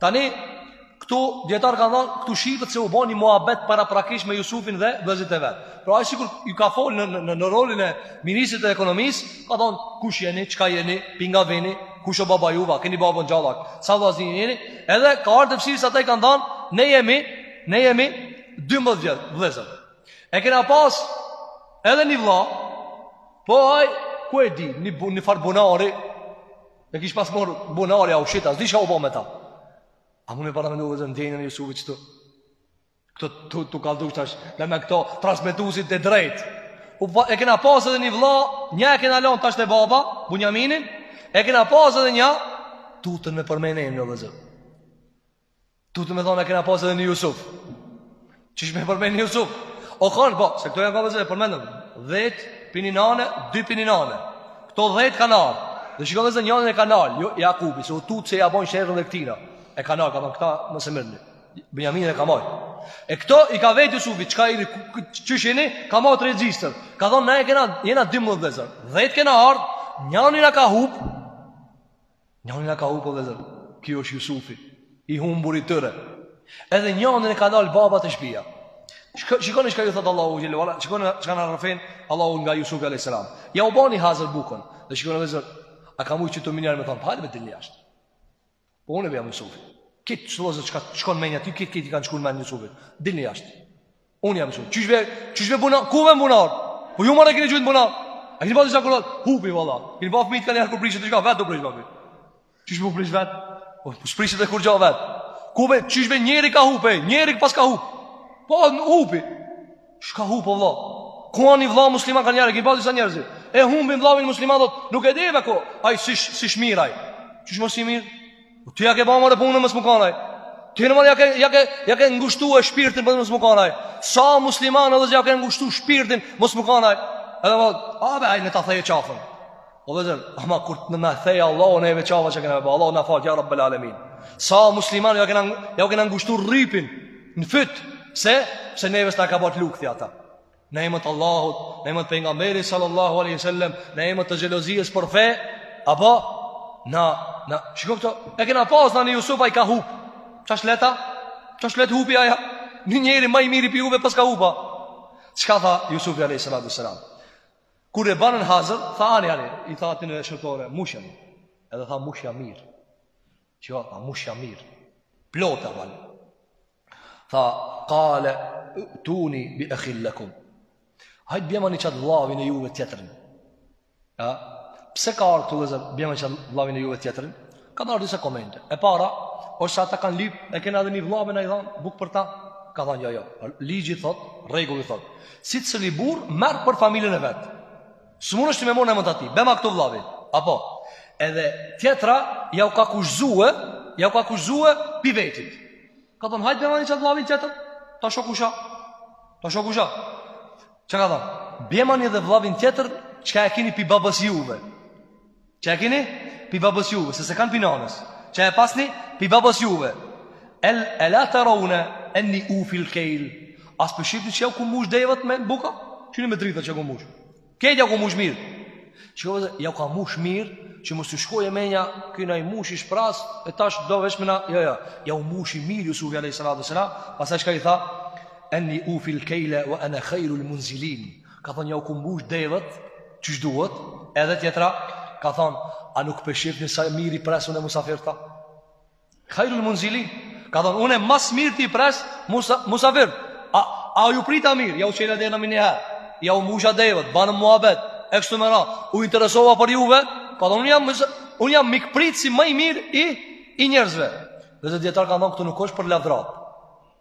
Tani, këtu dijetarët kanë thonë, këtu shifet se u bo një muhabet paraprakisht me Jusufin dhe vllezrit e vet. Pra ai sikur ju ka folë në, në, në rolin e ministrit të ekonomisë, ka thonë, kush jeni, çka jeni, pi nga vini, kush o baba juv, keni babën gjallë, sa vllazën jeni, edhe ka ardh n'tefsir se ata i kanë thonë, ne jemi, ne jemi 12 vllezër. E kena pas edhe një vlla, po ai, ku e di, një, një farë bunari, E kish pas marrë bunari a u shit a, s'di çka u bo me ta. A mun me paramendu vllezër ndjenjën e Jusufit qëtu... Këta tu, tu kallxu qëtash, me me këto transmitusit dhe drejt. U, pa, e kena pas edhe një vlla, një e kena lon tash te baba, bunjaminin, e kena pas edhe një, tuten me përmen emnin vllezër. Tuten me thonë e kena pas edhe një Jusuf Qysh me përmen një Jusuf O kanë po, se këto janë ka vllezër e përmendëm Dhet pi ni nane, dy pi ni nane Këto dhet kanë ardh Dhe shikoni vllezër njënin e ka nal jo, Jakubi, se u tut se ja bojnë sherrin edhe këtina E ka nal, ka thonë këta mos e merrni Benjaminin e ka majt E këto i ka vetë Jusufi, çka e qysh jeni, ka majt regjistër Ka thonë, ne e kena, jena dymbëdhjetë vllezër Dhet kena ardh, njëni na ka hupë Njani na ka hup o vllezër, ky është Jusufi, i humburi i tyre. Edhe njani e ka nalë baba te shpia. Shikoni çka ju thotë Allahu xhelle ve ala, shikoni çka na rrëfen Allahu nga Jusufi a.s. Ja u bani hazër bukën, dhe shikoni vllezër, a ka mujt menjiherë me thonë, hajde dilni jashtë. Po unë be jam Jusufi. Kitë që lozët çka të shkon menja ty, kitë kitë i ka shku menja Jusufit. Dilni jashtë. Unë jam Jusufi. Qysh be, qysh be bunar, ku be bunar? Po ju më keni gjujt n'bunar. A keni pasur sa kurat? Hupi valla. Keni pa fëmijë kanherë prish diçka vet u prish babi. Qysh po prish vet? Po po prishë të kurrë vet. Ku be, qysh be njeri ka hup, njeri paska hup. Po hupi. Çka hup valla? Ku ani vlla musliman kanherë keni pa disa njerëz? E humbin vllavin musliman thot, nuk e di be ku. Ai si s'ish mirë ai. Qysh mos i mirë? Po ti ja ke bamë punën mos m'u kanë ai. Ti në mërë ja ke, ja ke, ja ke ngushtue shpirtin për mos m'u kanë ai. Sa musliman edhe që ja kena ngushtu shpirtin mos m'u kanë ai. Edhe më, a be, ani ta thejë qafën. O vllezër, ama kur të na e thejë Allahu neve qafën çka kena me ba, Allahu na faltë, ja rabbel alemin. Sa musliman ja kena, ja kena ngushtu rripin në fyt, pse, se neve s'na ka bart lukthi ata. në emër të Allahut, në emër të pejgamberit sallallahu alaihi wasallam, në emër të xhelozies për fe, apo na na shikoj këto, e kena pas ni Jusuf ai ka hup. Qysh let a? Qysh let hupi ai a? Një njeri ma i miri pi juve paska hup a. Çka tha Jusuf alaihi salatu wasalam? Kur e banën hazër, tha ani ani, i tha atyne shërbëtorëve, mushën. Edhe tha mushja mirë. Kjo, a mushja mirë. Plotë, avalë. Tha, kale, i'tuni bi ekhin lekum. Hajt bjemani qat vllavin e juve tjetrin. Ja? Pse ka ardh këtu vllezër, bjemani qat vllavin e juve tjetrin? Kanë ardh disa komente. E para, ose ata kanë lyp, e kena edhe një vlla, na i dhan bukë për ta. Ka thonë, jo, jo, ligji thot, rregulli thot. Secili burrë merr për familjen e vet. S'mundesh ti me marr ma të atij Bjema këtu vllavin Apo Edhe tjetra Ja u ka kushtëzue Ja u ka kushtëzue Pi vetit Ka thonë hajt bjemani qat vllavin tjetër Ta shoh kush a Ta shoh kush a Çka ka thonë Bjemani edhe vllavin tjetër Çka e kini pi babës juve Çka e keni? Pi babës juve, se s'e kanë pi nanës. Çka e pasni? Pi babës juve. El, ela terevne enni ufil kejl. A s'po shifni që jau kom mush devet me buka? Kqyrni me drith që jau kom mush? Krejt jau kom mush mirë. Që jo dhe, jau kom mush mirë, që mos të shkojë menja, ky na i mushi shpraz, e tash do vesh me na, jo, jo, ja u mushi mirë, Jusufi a.s. Pasaj çka i tha, enni ufil kejle, ve ene khejrul munzilin. Ka thonë, jau kom mbush devet, qysh duhet, edhe tjetra, ka thonë, a nuk pe shihni sa mirë i pres unë musafirët a? Hajrul munzilin, ka thonë, unë ma s'mirti i pres musa, musafirë. A, a ju prita mirë, jau çela derën menjiherë, jau musha devet, bamë muhabet, e kështu me ra, u interesova për juve, ka thonë, unë jam, unë jam mikpritësi ma i mirë i, i njerëzve. Vllezër, dijetarët kanë thonë, këtu nuk është për lavdëratë,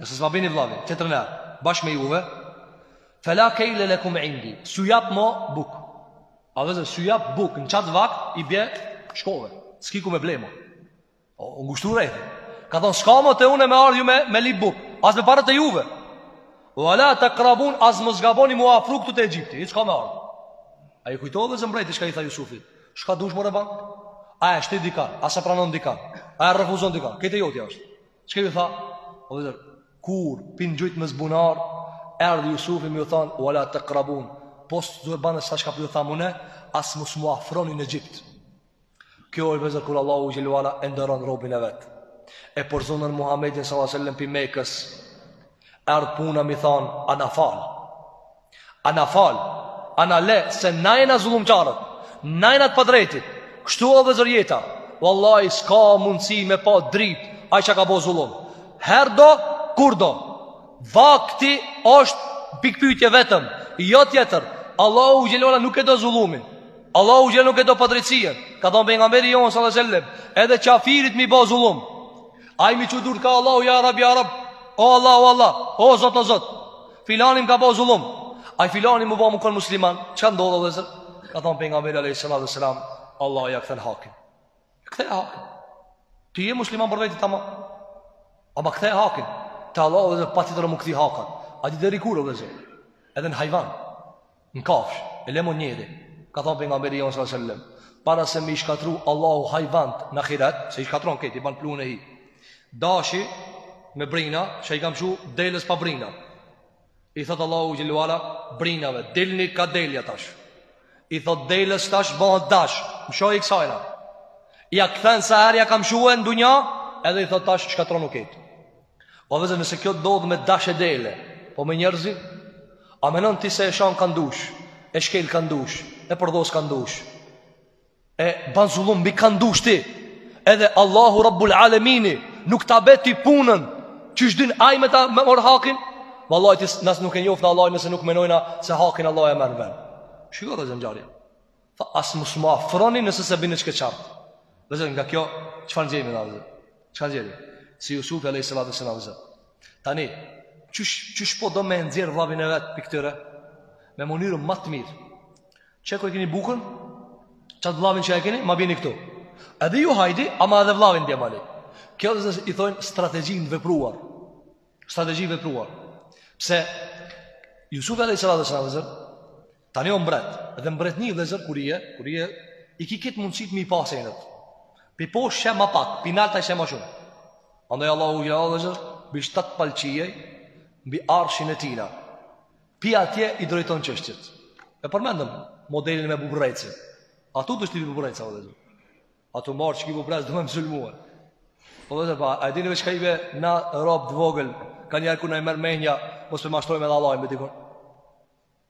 Nëse s'ma bini vllavin, tjetrën herë, bashkë me juve, fela kejle lekum indi, s'u jap mo bukë. O vllezër, s'u jap bukë, në qat vakt, i bje shkove, s'ki ku me ble ma. O, o ngushtu krejt. Ka thonë, s'ka mo te une me ardhë ju me, me lyp bukë, as me paret e juve. Ve la takrabun, as mos gaboni m'u afru këtu te Egjipti, s'ka me ardhë. A ju kujtohet vllezër mbreti çka i tha Jusufit, çka dush more ban? A e shti dikan, a s'e pranon dikan, a e refuzon dikan, krejt e jotja është. Çka ju tha? O vllezër, kur pi gjujtmes n'bunar, erdh Jusufi me ju thanë, ve la takrabun, pos të duhe banë sa çka po ju tham une, as mos m'u afroni në Egjipt. Kjo o vllezër kur Allahu xhele ve ala e nderon robin e vet. E përzonën Muhammedin s.a.s. pi Mekës, erdh puna m'i thanë, a na fal. A na fal, a na le se na jena zullumqarët, na jena të padrejtit. Kështu o vllezër jeta, vallahi s'ka mundësi me pa dritë, ai që ka bo zullum. Herdo, kurdo. Vakti është pikëpytje vetëm, jo tjetër. Allahu xhele ve ala nuk e do zullumin. Allahu xhele ve ala nuk e do padrejtësinë. Ka thonë Pejgamberi jonë, s.a.s., edhe qafirit m'i bo zullum. Ai m'i çu durt ka Allahu, ja rab, ja rab, o Allah, o Allah, o zot, o zot. Filani m'ka bo zullum Ai filani m'u bo me kon musliman Çka ndodh o vllezër Ka thonë Pejgamberi alejhi salatu ve selam Allahu ja kthen hakin Kthe hakin Ti je musliman për veti tamam Ama kthe hakin Te Allahu vllezër patjetër m'u kthy haka A din deri kur o vllezër Edhe në hajvan Në kafshë, e le mo njeri Ka thonë Pejgamberi jonë s.a.s. Para se me i shkatrru Allahu hajvant në ahiret Se i shkatrron këta, i ban pluhn e hi Dashi me brina Që i ka mshu deles pa brina I thotë Allahu xhele ve ala Brinave, dilni ka delja tash I thotë deles tash bëhet dash Mshoji kësajna Ja kthen sa herë i ka mshu në dunja Edhe i thotë tash shkatrronu këtë O vllezër nëse kjo ndodh me dash e dele Po me njerëzi A menon ti se e shan kan dush E shkel kan dush E përdhos kan dush E ban zullum mbi kan dush ti Edhe Allahu Rabbul Alemin Nuk ta bitis punën Qysh din ai me ta marrë hakin Vallahi na nuk e njofna Allahun Nëse nuk menojna se hakin Allahu e merr ven Shiko vllezër ngjarja Tha as mos m'u afroni nëse s'e bini çka çart. Dhe nga kjo çfarë nxjerrim na vllezër? Çfarë nxjerrim? Si Jusuf alejhi salatu selam. Tani qysh qysh po do me nxjerr vllavin e vet pi këtyre me mënyrën më të mirë. Çe ku e keni bukën? Çat vllavin që e keni, ma bini këtu. Edhe ju hajdi, ama edhe vllavin dhe mali. Kjo dhe i thonë strategji në të vepruar. Strategji vepruar. Pse Jusuf alejhi salatu selam Tani o mbret, edhe mbreti vëllezër kur je, kur je i ki krejt mundësit me i pa senet. Pi poshtë sheh më pak, pi nalt i sheh më shumë. Andaj Allahu vëllezër, mbi shtat palë qiej mbi arshin e tina. Pi atje i drejton çështjet. E përmendëm modelin me bubrrejcin. A tutesh ti pi bubrrejca vëllezër. A thu more çki bubrrejc do më sulmuar. Po vetë pa, a dini veç çka i bë na rob të vogël, kanjëherë ku na e merr menja, mos e mashtrojmë edhe Allahun me dikon.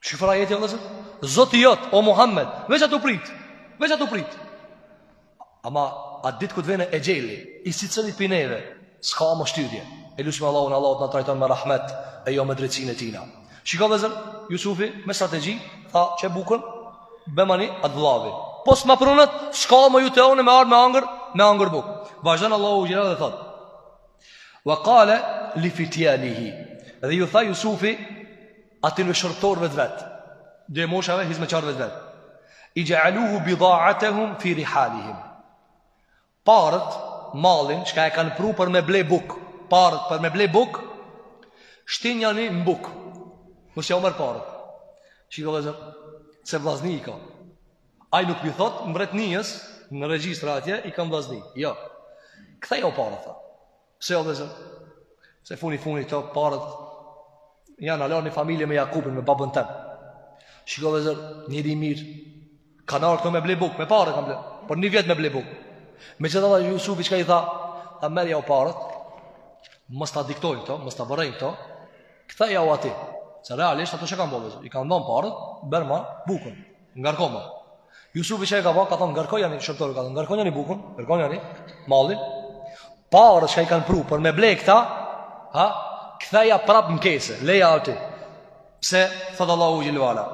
Shifra jeti o vllezër Zoti jot o Muhammed Veç o tu prit Veç o tu prit Ama atë ditë kur të vjen exheli I secilit pi neve S'ka më shtyrje E lusim Allahun Allahu të na trajton me rahmet E jo me drejtsin e tina Shiko vllezër Jusufi me strategji Tha qe bukën Bjemani atë vllavin Po s'ma prutë S'ka më ju të one me ardh me hangër Me hangër buk Vazhdon Allahu xhele dhe thot Ve kale Li fitjanihi Dhe ju tha Jusufi atyre shërbtorëve të vet, djelmoshave hizmeqarëve të vet. Ixh'alu bida'atehum fi rihalihim. Paret, mallin çka e kanë pru për me ble buk, paret për me ble buk, shtinjani në buk. Mos jau merr paret. Shiko vllezër, se vllazni i ka. Ai nuk i thot mbretnies në regjistra atje i kam vllazni. Jo. Kthejau paret tha. Pse o vllezër? Se funi funit këto paret Janë hala një familje me Jakubin, me babën tem Shiko vllezër, njeri i mirë Kanë ardh këto me ble buk, me paret kanë ble Për një vjet me ble buk Megjithatë Jusufi çka i tha A merrjau paret Mos ta diktojnë këto, mos ta vërejnë këto Kthejau aty Se realisht ato çka kanë bo vllezër I kanë dhënë paret, bjerma bukën Ngarkoma. Jusufi çka ka ba, ka thonë, ngarkojani shërbtorë, ka thonë, ngarkojani bukën, ngarkojani mallin, paret që i kanë pru, për me ble këta, ha, ktheja prapë në kese, leja aty, se, thotë Allahu xhel ve ala,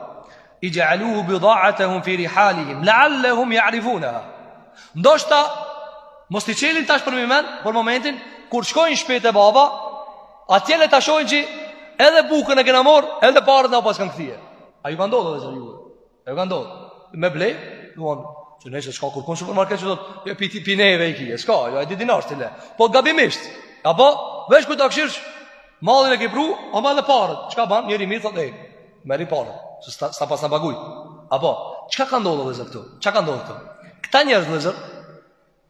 ixh'alu bida'atehum fi rihalihim, leal-lehum ja'rifuneha. Ndoshta, mos t'i çelin tash për mimen, për momentin, kur shkojnë shpi te baba, atje le ta shohin që edhe bukën e kena marr, edhe paret na paskan kthye. A ju ka ndodhë vllezër juve? A ju ka ndodhë? Me blej, duan, që nëjse shka kur konë supermarket që do të jo, piti pineve i kje, shka, jo e di dinasht të le. Po gabimisht, apo, veç kur ta kshirsh, mallin e ki pru, ama edhe paret, çka ban, njeri i mirë, thot, e, merri paret, se s'ta, s'ta pasna paguj. Apo, çka ka ndodhë vllezër këtu? Çka ka ndodhë këtu? Këta njerëz vllezër,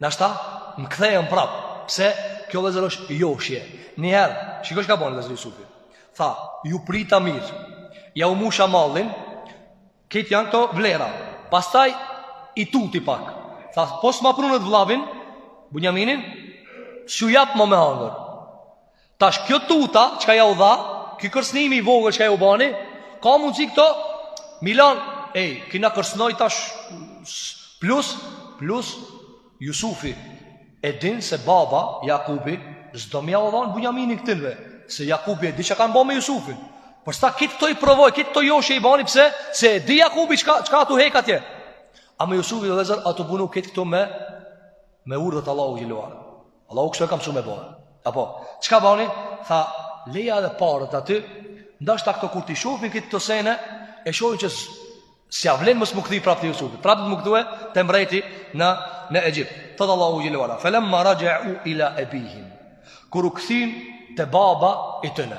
Ndoshta, mu kthejn prap, pse kjo vllezër është joshje. Njëherë, shiko çka bon vllezër Jusufi. Tha, ju prita mirë, ja u musha mallin, krejt janë këto vlera. Pastaj, i tuti pak. Tha, po s'ma prunët vllavin, Bunjaminin, s'ju jap më me hangër. Tash kjo tuta çka ja u dha, kjo kërcnimi i vogël çka ja u bani, ka mundësi këta, me than, ej, ky na kërcnoj tash, plus, plus, Jusufi, e din se baba, Jakubi, s'do me ja u dhanë Bunjaminin këtynve, se Jakubi e di çka kanë bo me Jusufin, për qata krejt këto i provoj, krejt këto joshje i bani, pse, se e di Jakubi çka, çka a tu hek atje, ama Jusufi vllezër, a tu punu krejt këto me, me urdhër t'Allahut xhele ve ala. Allahu kështu e ka mësu me bo. Apo, çka bani? Tha, leja edhe paret aty, ndoshta këta kur t'i shofin krejt këto sene, e shofin që s'ja vlen mos mu kthy prapë te Jusufi. Prapë të mu kthye te mbreti në, në Egjipt. Thotë Allahu xhele ve ala, felemma raxhe'u ila ebihim. Kur u kthyn te baba i tyne.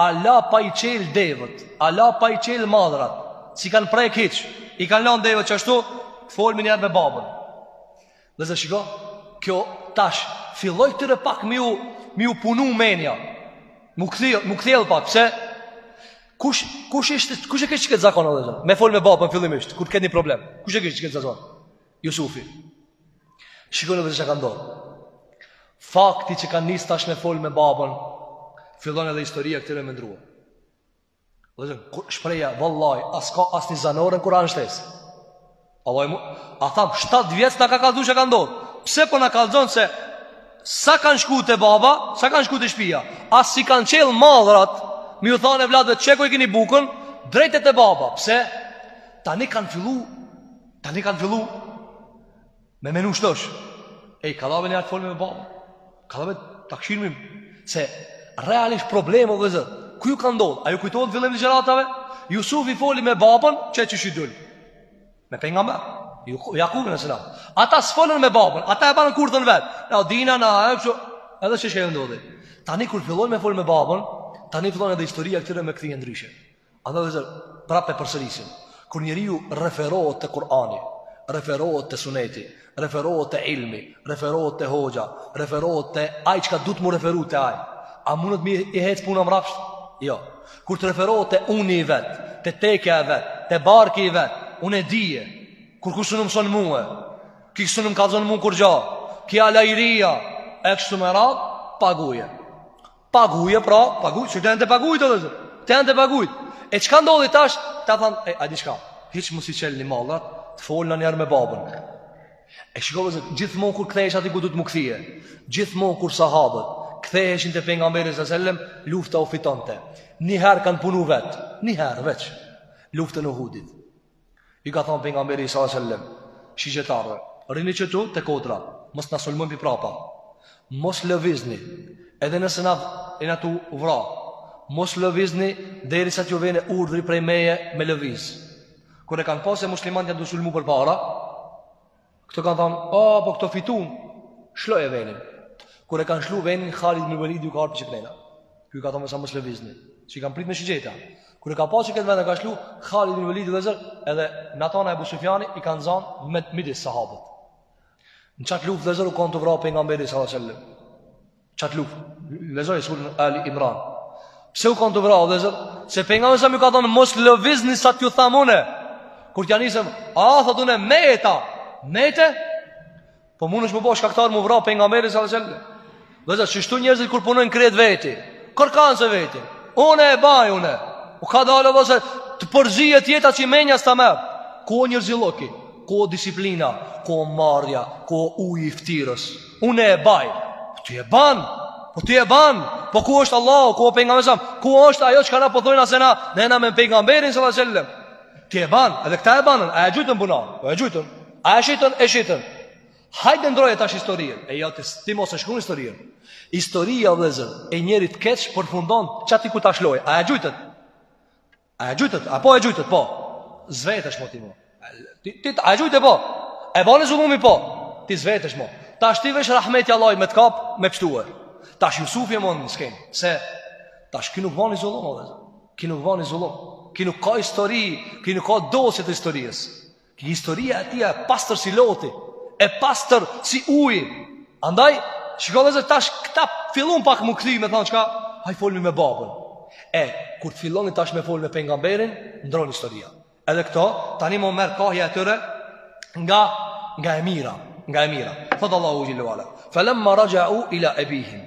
Hala pa i çelë devet Hala pa i çelë mallrat S'i kanë prek hiç I kanë lanë devet qashtu Folim niherë me babën Vllezër shiko Kjo tash Filloj këtyre pak mi u Mi u punu menja Mu kthjell Mu kthjell pak Pse Kush Kush ishte Kush e kishte qikëtë zakon Me folë me babën fillimisht Kur të ketë një problem Kush e kishte qikëtë zakon Jusufi Shikoni vllezër çka ka ndodhë Fakti që kanë nis tash me folë me babën Fillon edhe historia këtyre me ndrue Vllezër, shprehja, vallahi, s'ka asnjë zanore në Kuran shtesë A, vaj, mu, a tham, 7 vjet s'na ka kallzu çka ka ndodhë Pse po na kallxon se Sa kanë shku te baba, sa kanë shku te shpia As s'i kanë çelë mallrat Mi u than evladëve, qe ku i kini bukën Drejt te baba, pse? Tani kanë fillu Tani kanë fillu me menu shnosh. Ej kadale njëherë të folim me babën. Kadale të kshirim. Se realisht problemi o vllezër. Ku ju ka ndodhë? A ju kujtohet fillimi i ligjëratave? Jusufi foli me babën qe qysh i dul. Me pejgamber. Jakubin alejhi selam. Ata s'folën me babën. Ata e banë kurthin vetë. Na dina, na e kështu. Edhe qe çka ju ndodh. Tani kur fillon me folë me babën, tani fillon edhe historia e këtyre me u kthy ndryshe. Ata vëllezër, prapë e përsërisim. Kur njeriu referohet te Kurani, referohet te suneti, referohet te ilmi, referohet te hoxha, referohet te aj çka duhet m'u referu te aj. A mundet m'i hec puna mrapsht? Jo. Kur të referohet te uni i vet, te teka e vet, te barki i vet, unë e dije, kurkush s'mun mëson mue, ki s'mun më kallzon mue kurgjo, kja lajria, e kështu me radhë, paguje. Paguje pra, paguje, shtrenjtë e pagujt o vëllezër, shtrenjtë e pagujt. E çka ndodhi tash, këta thanë, e, a di çka, hiç mos i çelni mallat, të folim njëherë me babën. E shiko vëllezër, gjithmonë kur kthehesh ati ku duhet m'u kthi, gjithmonë kur sahabët, ktheheshin te pejgamberi së sellem, lufta u fitonte. Njëherë kanë punu vetë, njëherë veç, luftën e Uhudit. I ka thonë pejgamberi sallallahu alajhi wasallam, shigjetarëve, rrini qetu te kodra, mos na sulmojnë pi prapa. Mos lëvizni, edhe nëse na jena tu vra. Mos lëvizni derisa t'ju vjen urdhri prej meje me lëviz. Kur e kanë pa se muslimanët janë tu sulmu përpara, Këto kanë thënë, "O, oh, po këto fitun." Shloje venin. Kur e kanë shlu venin Khalid ibn Walid ju ka ardhur pi këtej. Ky ka thënë sa mos lëvizni. Se i kanë prit me shigjeta. Kur e ka pa se këta venin e kanë shlu Khalid ibn Walid vëllezër, edhe n'atë anë Ebu Sufjani i kanë zënë me midis sahabët. Në çat luftë vëllezër u kanë tu vra pejgamberi sallallahu alajhi wasallam. Çat luf. Lexoje surën Ali Imran. Pse u kanë tu vra vëllezër? Se pejgamberi së sellem ka thonë mos lëvizni sa t'ju tham unë. Kur t'ja nisëm, a thotë unë meta, mete? Po mundesh m'u bo shkaktar m'u vra pejgamberi së sellem. Vëllezër, qishtu njerëzit kur punojnë krye n'veti? Kërkan s'e veti? Unë e baj unë. U ka dalë vëllezër të përzihet jeta që menja s'ta merr. Ku njerëzilloki? Ku disiplina? Ku marrja? Ku uji i ftirës? Unë e baj. Po ti e ban. Po ti e ban. Po ku është Allahu? Ku është pejgamberi? Ku është ajo çka na po thojna se na jena me pejgamberin sallallahu alajhi wasallam. Ti e ban, edhe këta e banën. A e gjujtën n'bunar? Po e gjujtën. A e shitën? E shitën. Hajde ndroje tash historien. E jo ti ti mos e shkruan historien. Historia vëllezër e njerit t'keq përfundon çati ku ta shloj. A e gjujtën? A e gjujtët, a po e gjujtët, po. S'vetesh mo ti mo. Ti, ti, a e gjujte, po. E bane zullumin, po. Ti s'vetesh mo. Tash ti veç rahmeti i Allahit me të kap, me pështuar. Tash Jusufi o mo në skenë. Se, tash ki nuk bani zullum, o vëllezër. Ki nuk bani zullum. Ki nuk ka histori, ki nuk ka dosje të historisë. Historia e tia e pastër si loti, e pastër si uji. Andaj, shiko vëllezër, tash këta fillun pak m'u kthi me thonë çka, haj folmi me babën. E, kur të filloni tash me fol me pejgamberin, ndron historia. Edhe këto, tani mo merr kahja e tyre nga, nga e mira, nga e mira. Thotë Allahu xhel-le ve ala, felemma raxheu ila ebihim,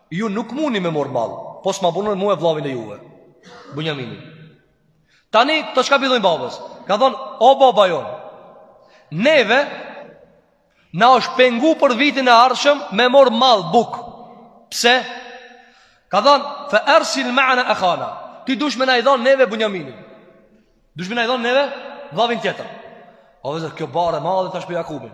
Ju nuk muni me mor mall, po s'ma pruni mu vllavin e juve. Bunjamini. Tani këto çka i thojnë babës? Ka thon, o baba jon. Neve na është pengu për vitin e ardhshëm me marr mall buk. Pse? Ka thon, fe ersil ma'ana akhana. Ti dush me na i dhon neve Bunjaminin. Dush me na i dhon neve vllavin tjetër. O vllezër, kjo barrë e madhe tash për Jakubin.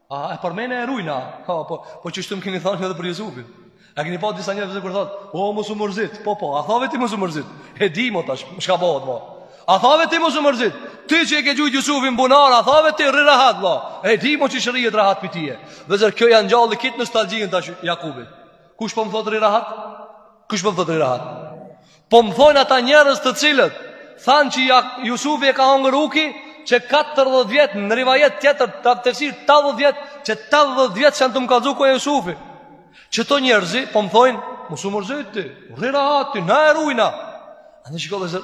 Na e premtojmë e rujna ha, po, po qështu më keni thanë edhe për Jusufin A keni pa disa njerëz kur thot O mos u mërzit Po po a thave ti mos u mërzit E di mo tash Mo çka bëhet mo A thave ti mos u mërzit Ti që e ke gjujt Jusufin bunar A thave ti rri rahat mo E di mo që s'rrihet rahat për tije Vllezër kjo ia ngjall Kët nostalgjinë tash Jakubit Kush po më thot rri rahat Kush po më thotë rri rahat? Po më thonë ata njerëz të cilët thanë që Jusufi e ka hongër ujki që 40 vjet në rivajet tjetër te tefsiri 80 vjet që 80 vjet s'jan tu m'kallzu ku Jusufi. Qëto njerëz po më thonë mos u mërzit ti, rri rahat ti, na e rujna. Ani shiko se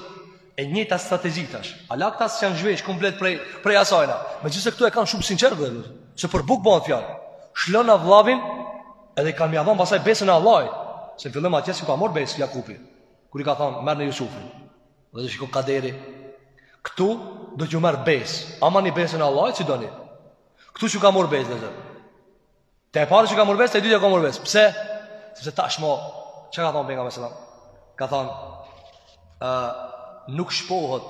e njëta strategji tash. Alaktas janë zhvesh komplet prej prej asajna. Megjithëse këtu e kanë shumë sinqerisht, se për buk bëhet fjalë. Lshona vllavin Edhe i kanë me ja dhonë pastaj besën e Allahit, se në fillim atje s'ju ka marrë besë Jakupi, kur i ka thonë merrne Jusufin, edhe shiko kaderi, këtu do t'ju merr besë, ama një besën e Allahit, si doni, këtu s'ju ka marrë besë vllezër, te e para s'ka marrë besë, te e dyta ka marrë besë, pse? Sepse tash mo, çka thonë pejgamberi a.s.? Ka thonë, uh, nuk shpohët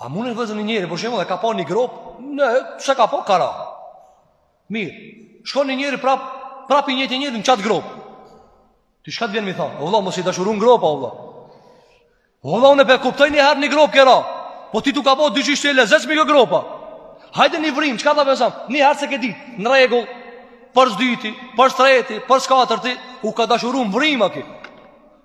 A mundet vllezër një njeri, për shembull, e ka pa një grop, se ka pa ka ra. Mirë. Shkon një njeri prap, prap i njëjti njeri në qat grop. Ti çka të vjen mi thon? O vëlla, mos je dashuru n'gropa, o vëlla. O vëlla, unë pe kuptoj një herë një grop ke ra. Po ti tu ka pa diqysh lezet me kjo gropa. Hajde një vrim, çka ta bëjmë? Një herë se ke ditë, në rregull. Për së dyti, për së treti, për së katërti, u ka dashuru n'vrima ky.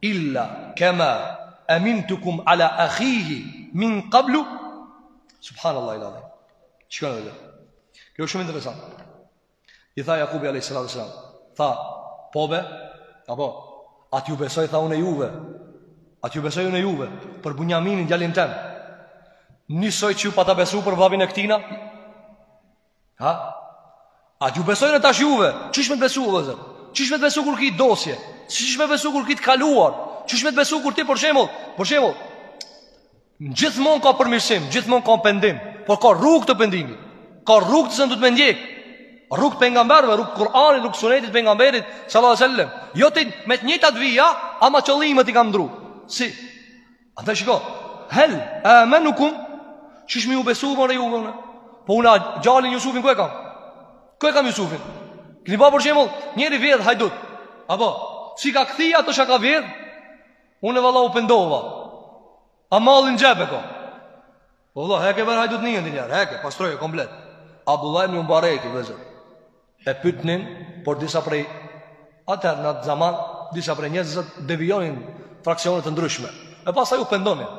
Illa kema amintukum ala akhihi min qablu Subhanallah ila dhe Shikone dhe Kjo shumë interesant I tha Jakubi a.s. Tha po be A po A t'ju besoj tha unë juve A t'ju besoj unë juve Për bunjaminin djalin tem Njisoj qysh ju pata besu për vllavin e këtina Ha? A t'ju besoj unë tash juve? Qysh me të besu, vllezër? Qysh me të besu kur ki dosje? Qysh me të besu kur ki të kaluar? Qysh me të besu kur ti, për shemull, për shemull, gjithmon ka përmirësim, gjithmon ka pendim, por ka rrug të pendimit, ka rrug të cilën duhet me ndjek, rrug t'pejgamberve, rrug Kur'anit, rrug Sunetit pejgamberit, sallat e sellem, jo me të njëtat vija, ama qëllimet i kam ndru, si, Andaj shiko Hel amenukum Qysh me ju besu more juve Po unë djalin Jusufin ku e kam Ku e kam Jusufin Keni pa për shembull Njeri vjedh hajdut Apo S'i ka kthi ato çka ka vjedh Unë e valla u pendova A mallin n'xhep e ko O vëlla, heke ver hajdut një një njërë, heke, pastroje komplet. Abdullah ibn Mubaraki vllezër. E pytnin, por disa prej atëherë në atë zaman, disa prej njerëzve devijonin n'fraksione të ndryshme. E pastaj u pendonin.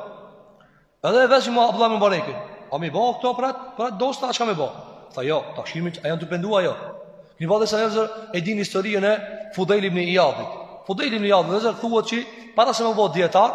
Edhe e vetshin Abdullah ibn Mubarak. A me i bo këta prapë, prapë dosta a çka me bo? Tha jo, ta shohim a janë të penduar a jo. Një vllezër sa njerëz e dinë historinë e Fudejl ibn Ijadit. Fudejl ibn Ijadi, nëse thuhet që para se me u bo dijetar,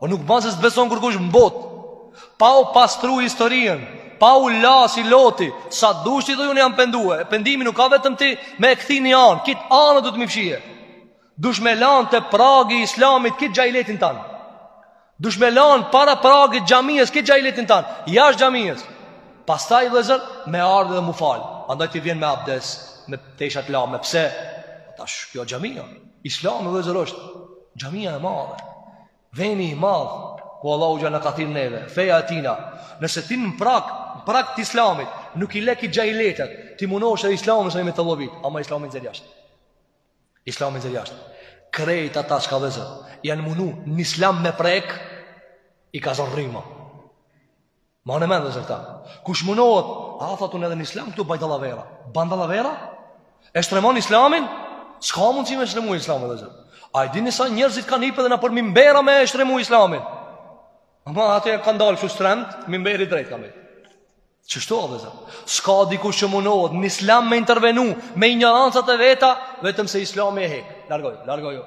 Po nuk ban se s'të beson kurkush n'botë Pa e pastru historinë Pa u la si loti Sa dush ti dhe unë jam pendue Pendimi nuk ka vetëm ti me e kthy një anë Kit anë duhet me e fshi Dush me lanë te pragi i islamit Kit xhahilijetin tanë Dush me lanë para pragit xhamisë Kit xhahilijetin tanë Jashtë xhamisë Pastaj vllezër me ardhë dhe m'u falë Andaj ti vjen me abdes Me tesha t'lame pse Tash kjo xhamia Islami vllezër është Xhamia e madhe Veni i madh ku Allahu xha na ka thirr neve, feja e tina. Nëse ti në prag, në prag të islamit, nuk i le këto xhahilijetet, ti munohesh edhe islamin me e tollovit, ama islami nxjerr jashtë. Islami nxjerr jashtë. Krejt ata çka vllezër, janë munu në islam me prek, i ka zonë rrima. Mani mend vllezër Kush munohet A thot unë edhe në islam këtu baj dallavera Ban dallavera E shtremon islamin S'ka mund me shtremu islamin vllezër A e dini sa njerëz kanë hipë edhe nëpër mimbera me e shtremu islamin Ama ata kanë dalë shtremt Mimberi drejt ka met Qeshtu vllezër S'ka dikush që munohet Në islam me intervenu Me ignorancat e veta Vetëm se islami e hek Largoj, largoj jo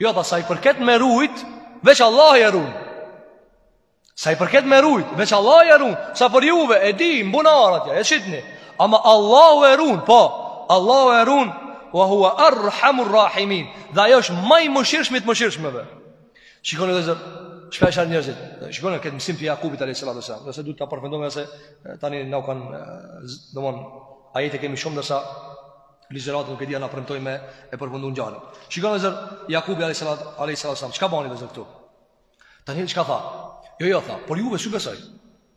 Jo, tha, sa i përket me rujt, veç Allahu e run. Sa i përket me rujt, veç Allahu e run. Sa për juve, e di, n'bunar a ja e shitni. Ama Allahu e run, po, Allahu e run, wa hua arhamur rahimin. Dhe ai është ma i mëshirshmi i t'mëshirshmëve. Shikoni vllezër, Çka ishin njerëzit? Shikoni këtë mësim të Jakubit alayhis salam. Do të duhet ta përfundojmë se tani na kanë domon ajete kemi shumë ndërsa Ligjëratën nuk e di a na premton me e përfundu ngjarjen. Shikoni vllezër Jakubi alayhis salatu was salam, çka bani vllezër këtu? Tani çka tha? Jo, jo tha, por juve s'ju besoj.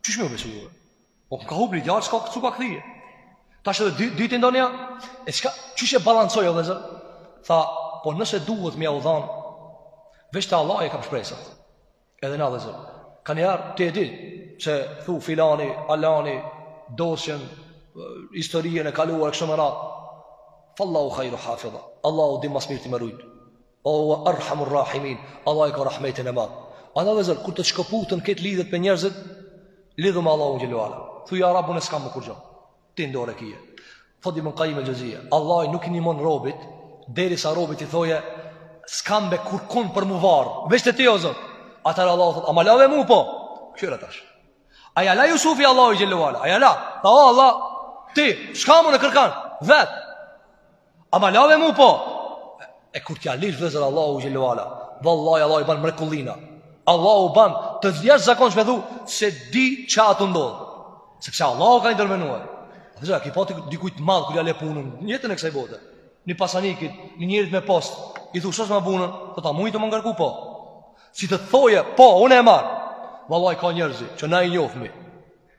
Qysh me ju besu juve? Po ka hup ni djalë, s'u ka kthy? Tash edhe të dytin don ja, e çka qysh e balancoi vllezër? Tha, po nëse duhet me ua dhan, veç te Allahu e kam shpresën. Edhe na vllezër. Kanihere ti e di se thu filani, alani, dosjen, historien e kaluar e kështu me radhë. Fallahu khajru hafidha. Allahu di ma s'mirti me rujtë. O, o arhamur rahimin. Allah e ka rahmetin e madh. A na vllezër, kur të shkëputen këto lidhjet pe njerëzit, lidhu me Allahun xhele ve ala. Thu ja Rab une s'kam më kurgjo. Ti n'dorë e kije. Thot Ibn Kajim el Xhevzije. Allah nuk i nimon robit, derisa robi t'i thojë, s'kam më kurkun për mu varë, veç te ti o Zot. Atëher Allah thot, a ma lave mu po? Kqyre tash. A ja la Jusufi Allahut xhele ve ala, a ja la. Tha o Allah, ti, s'kam unë kërkan, vetë. A ma lave mu po E kur t'ja lish vllezër Allahut xhele ve ala Vallahi Allahu i ban mrekullina Allahu ban të jashtëzakonshme Thu s'e di ça tu ndodh Sepse Allahu ka intervenuar A vllezër a ki pa ti dikujt t'madh kur ja le punën N'jetën e kësaj bote Një pasanikit, një njerit me post I thu shos ma bunën Të ta mujtë më ngarku po Si të thojë po, unë e marr Vallahi ka njerëz që na i njofmi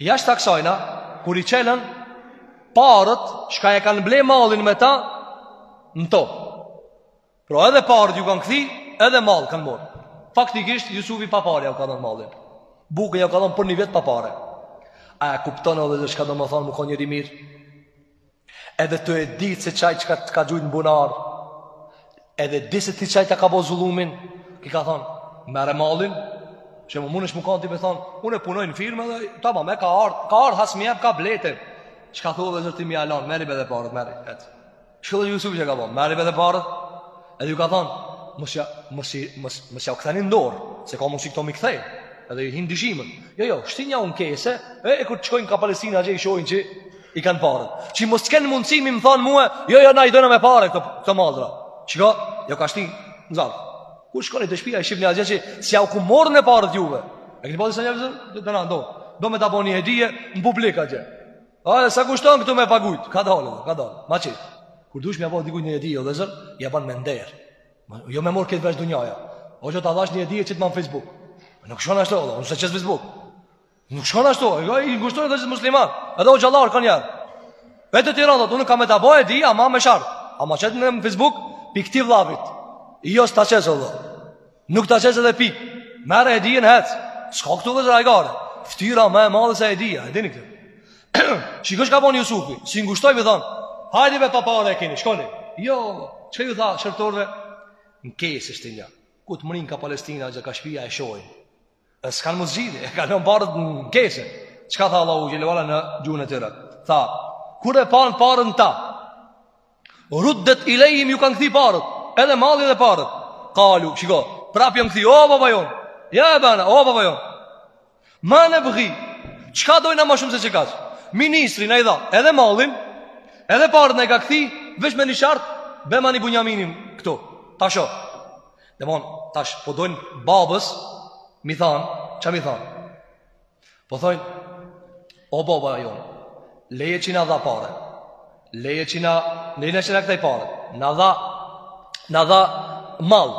Jashta ksajna, kur i çelën, paret, shka e kanë ble mallin me ta, në to. Pra edhe paret ju kanë kthy, edhe mall kanë morë. Faktikisht, Jusufi pa pare ja u ka dhënë mallin. Bukën ja u ka dhënë për një vjet pa pare. A e kupton edhe shka domethonë, me konë njeri i mirë? Edhe tu e ditë se qaj qka të ka gjujt në bunar Edhe dit se ti qaj ta ka bo zullumin Ky ka thonë, merre mallin Çka mundesh me kanë ti me thonë Une punoj në firmë dhe tamam më ka ardhë Ka ardhë hasmi jem, ka blete Çka thua vllezër ti mi ja lan, merri be edhe paret, merri Shiko Jusufi çka ka bo, merri be edhe paret Edhe ju ka thonë, mos ja mos mos mos ja kthani n'dorë, se ka mundsi këto mi kthej. Edhe i hin dyshimen. Jo, jo, shtinjau n'kese, e, e kur të shkojnë ka Palestina atje i shohin që i kanë paret. Çi mos kanë mundsi mi më thon mua, jo, jo, na i dona me pare këto këto mallra. Shiko, jau ka shtin në zarf. Kur shkoni te shpia e shihni atje që s'jau kom morë paret juve. E keni pasur sa njerëz do të na do. Do me ta bo ni hedije në publik atje. A e di sa kushton këtu me pagujt? Ka dalë, ka dalë. Ma qit. Kur dush me bë dikujt një hedije, vllezër, ja bën me nder. Jo me mor këtë vesh dunjaja. O jo ta dhash një hedije çite në Facebook. Nuk shkon ashtu, vallah, unë s'e çes Facebook. Nuk shkon ashtu, ajo i ngushton edhe musliman. Edhe hoxhallar kanë janë. Vetë ti rrot, unë kam me ta bo hedije, ama me shart. Ama çite në Facebook pikë ti vllavit. Jo s'ta çes vallah. Nuk ta qes edhe pikë Merre hedijen hec S'ka këtu vllezër hajgare Ftyra ma e madhe se hedija E dini këtë Shiko çka ka bon Jusufi S'i ngushtoi me thonë Hajde be pa pare e keni Shkoni Jo Çka ju tha shërbtorve Në kese shtinjau Kur të mrrinë ka Palestina atje ka shpia e shohin E s'kanë mu zgjidh, e ka lon paret në qese. Çka tha Allahu xhele ve ala në gjuhën e tyre? Tha, kur e panë paret ta, ruddet ilejhim ju ka kthy paret, edhe malli edhe paret. Kalu, shiko, prapë janë kthy, o baba jonë, ja ebana, o baba jonë. Ma nebgi, çka dojna ma shumë se qekaq? Ministri na i dha, edhe mallin, edhe paret na i ka kthy, veç me një shart, bemani Bunjaminin këtu, ta shoh. Domon, tash po dojnë babës me i thanë, çka me i thanë? Po thojnë O baba jo Leje që na dha pare Leje që na Leje që na kthej pare Na dha Na dha mall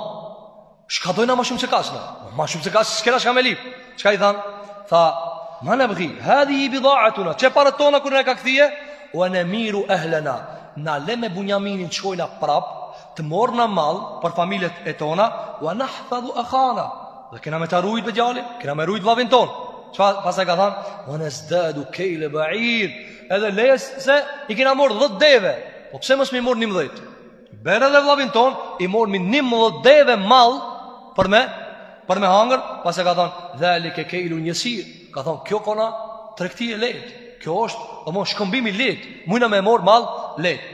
Çka dojna ma shumë qekaq na Ma shumë qekaq S'kena çka me lyp Çka i thanë Tha Ma nebgi Hadhihi bidaatuna Qe paret tona kur na ka kthye Ve nemiru ehlena Na le me Bunjaminin shkojna prapë Të morrna mall për familjet e tona Wa nahfadhu akhana Dhe kena me ta rujt djalin Kena me rujt vllavin ton Çka pastaj ka than Wa nezdadu kejle ba'ir Edhe leje se i kena morë dhet deve Po pse mos me i morë njëmdhet Bjere edhe vllavin ton I morim njëmdhet deve mall Për me Për me hangër Pastaj ka than Dhalike kejlun jesir Ka than kjo kona tregti e lejt Kjo është domon shkëmbim i lejt Mujna me morë mall lejt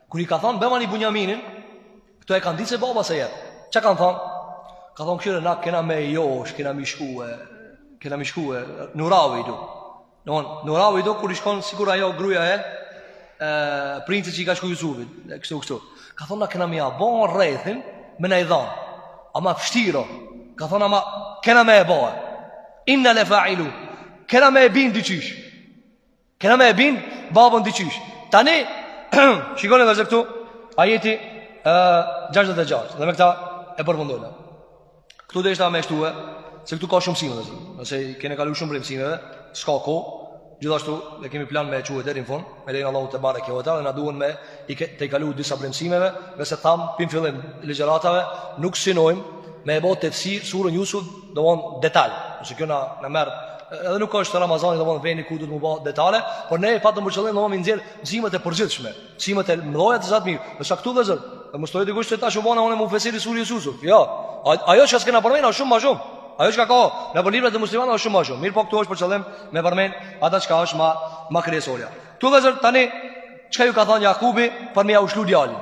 Kur i ka thënë Bemani Bunjaminin këtu, e kanë ditë se baba s'e jep. Çka kanë thënë? Kanë thënë kshyre, na kena me josh, kena me shkue, kena me shkue, nuravidu. Domon, nuravidu, kur i shkonë, sikur ajo gruja e, e princit që i ka shku Jusufit, e kështu, kështu. Ka thënë, na kena me ja bon rrethin, me na i dhanë. Ama vështirë o, ka thënë, ama kena me e bo. Inna le fa'ilu, kena me e bin diqysh. Kena me e bin babën diqysh Tani Shikoni vëllezër këtu Ajeti uh, 66 Dhe me këta e përfundojnë Këtu deshta me e shtue Se këtu ka shumë msime vëllezër Nëse i kena kalu shumë prej msimeve S'ka kohë Gjithashtu e kemi plan me e çue deri n'fund Me lejen e Allahut tebareke ve teala Dhe na duhen me i ke, t'i kalu disa prej msimeve Dhe se thamë pi n'fillim ligjëratave Nuk synojmë me e bo tefsir Suren Jusuf domon detaj. Nëse kjo na na merr edhe nuk është Ramazani domon veni ku duhet me bo detale, por ne patëm për qëllim domon nxjerr mësimet e përgjithshme, mësimet e mëdha të zatmi. Ndërsa këtu vëllezër, të mos thojë dikush se tash u bona unë mufesir i sures Jusuf. Jo. Ajo çka s'kena përmend o shumë më shumë. Ajo çka ka, nëpër librat e muslimanëve është shumë më shumë. Mirëpo këtu është për qëllim me përmend ata çka është më më kryesorja. Këtu vëllezër tani çka ju ka thënë Jakubi për me jau lshu djalin.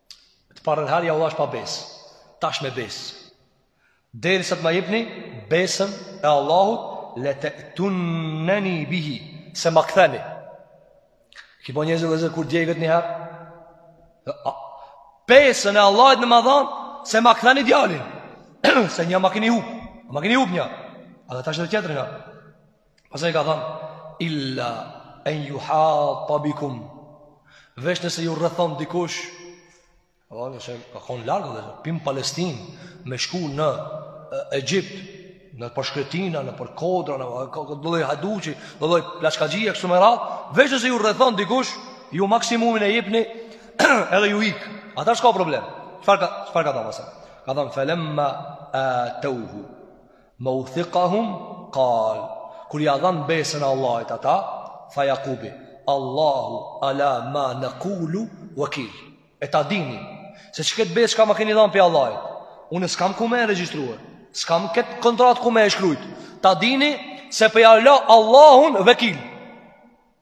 Të parën herë jau dhash pa besë, tash me besë. Derisa të ma jipni besën e Allahut, le te'tunneni bihi, se ma ktheni. Ki pa njerëz vllezër kur djeget një herë? Besën e Allahut me ma dhanë, se ma ktheni djalin. se nja ma keni hup, ma keni hup nja. Edhe tash edhe tjetrin a. Pastaj ka thënë illa en juhata bikum. Veç nëse ju rrethon dikush, apo nëse ka kon larg edhe pi m'Palestinë me shku në Egjipt, nëpër shkretina, nëpër kodra, në ka do lloj hajduçi, do lloj plaçkaxhi e kështu me radhë, veç nëse ju rrethon dikush, ju maksimumin e jipni edhe ju ik. Ata s'ka problem. Çfarë çfarë ka thënë pastaj? Ka thënë felemma atevhu Meuthikahum, kal, kur ja dhanë besën e Allahit ata, tha Jakubi, Allahu ala ma nekulu vekil. E ta dini, se që këtë besë çka ma keni dhanë para Allahit, unë s'kam ku me e regjistrue, s'kam këtë kontratë ku me e shkrujt, ta dini se po e la Allahun vekil.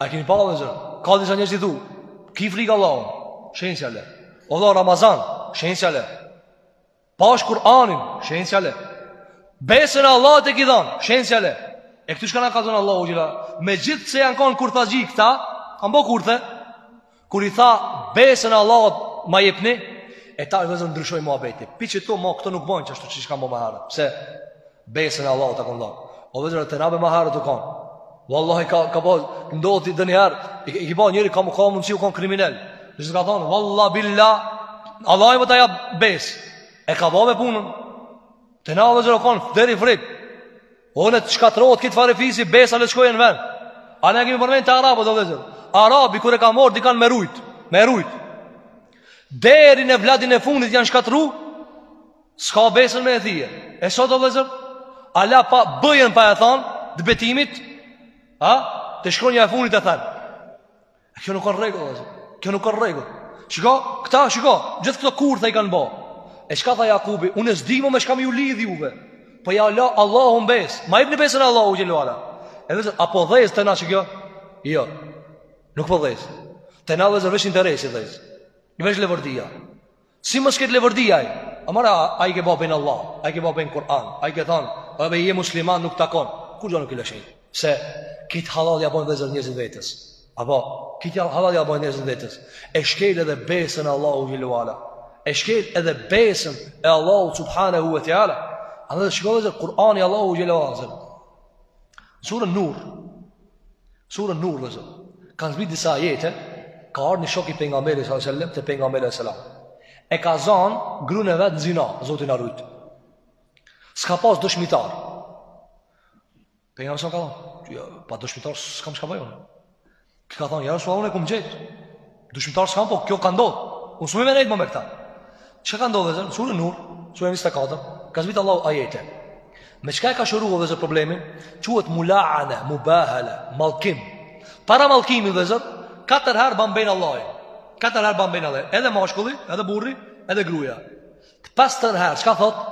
A keni pa vllezër? Ka disa njerëz i thu, ki frikë Allahun, shenjë s'ja le. O dhe Ramazan, shenjë s'ja le. Pashë Kur'anin, shenjë s'ja le. Besën e Allahit e ki dhanë, shenjë s'ja le. E këtu çka na kallzon Allahu xhel-le? Megjithëse janë konë kurthaxhi këta, kanë bo kurthe, Kur i tha besën e Allahut ma jepni, e tash vllezër ndryshoi muhabeti. Pi qetu, ma këta nuk bojnë qashtu qysh kanë bo ma herët. Pse? Besën e Allahut ta kem dhon. O vllezër te na be ma herët u kanë. Wallahi ka, ka bo, ndodhi donjëherë, ki pa njeri ka, ka mundësi u kanë kriminel. Veç ka thonë, Wallah billa, Allah i madh ta jap besë. E ka bo me punën. Te na vllezër u kanë, deri frikë. O ne t'shkatrrohet krejt farefisi besa le shkon n'vend A na e kemi përmend te arabët o vllezër Arabi kur e ka morr dikan me rujt Me rujt Deri në evladin e fundit janë shkatrru S'ka besën me e thije E sot o vllezër Ala pa b-jen pa e than të betimit A te shkronja e fundit e then E kjo nuk ka rregull ajo. Kjo nuk ka rregull. Shiko, këta shiko, gjithë këto kurthe i kanë bë. E çka tha Jakubi? Unë s'di më me çka me ju lidh juve. Po ja la Allahut n'besë. Ma jepni besën e Allahut xhel-le ue ala. E vllezër a po dhez te na kjo? Jo. Nuk po dhez. Te na vllezër veç interesi dhez. Veç levërdia. Si mos ket levërdi ai? Ama, a i ke bo be n'Allah, a i ke bo be n'Kur'an, a i ke thonë, a je musliman nuk takon. Kurgjo nuk i lëshin? Se krejt hallall ja bojnë vllezër njerëzit vetes. A po, krejt hallall ja bojnë njerëzit vetes. E shkel edhe besën e Allahut xhel-le ue ala. E shkel edhe besën e Allahut subhanehu ue teala. Andaj shiko vllezër, Kur'ani Allahu xhel-le ue ala. Surën Nur. Surën Nur vllezër. Kanë zbrit disa ajete, ka ardh një shok i pejgamberit s.a.s. te pejgamberi s.a.s. E ka zanë grun e vet në zina, Zoti na rujt. S'ka pas dëshmitar. Pejgamberi s.a.s. ka thonë, jo, pa dëshmitar s'kam çka baj unë. Ky ka thonë, ja Resulullah unë e kum gjet. Dëshmitar s'kam, po kjo ka ndodhë. Unë s'muj me nejtë më me këta. Çka ka ndodhë, vllezër? Sure Nur, sure 24, ka zbritë Allahu ajete. Me çka e ka shëru, vllezër, problemin? Quhet mulaane, mubahele, mallkim. Para mallkimit, vllezër, katër herë ban be në Allahin. Katër herë ban be në Allahin. Edhe mashkulli, edhe burri, edhe gruja. Të pestën herë, çka thot?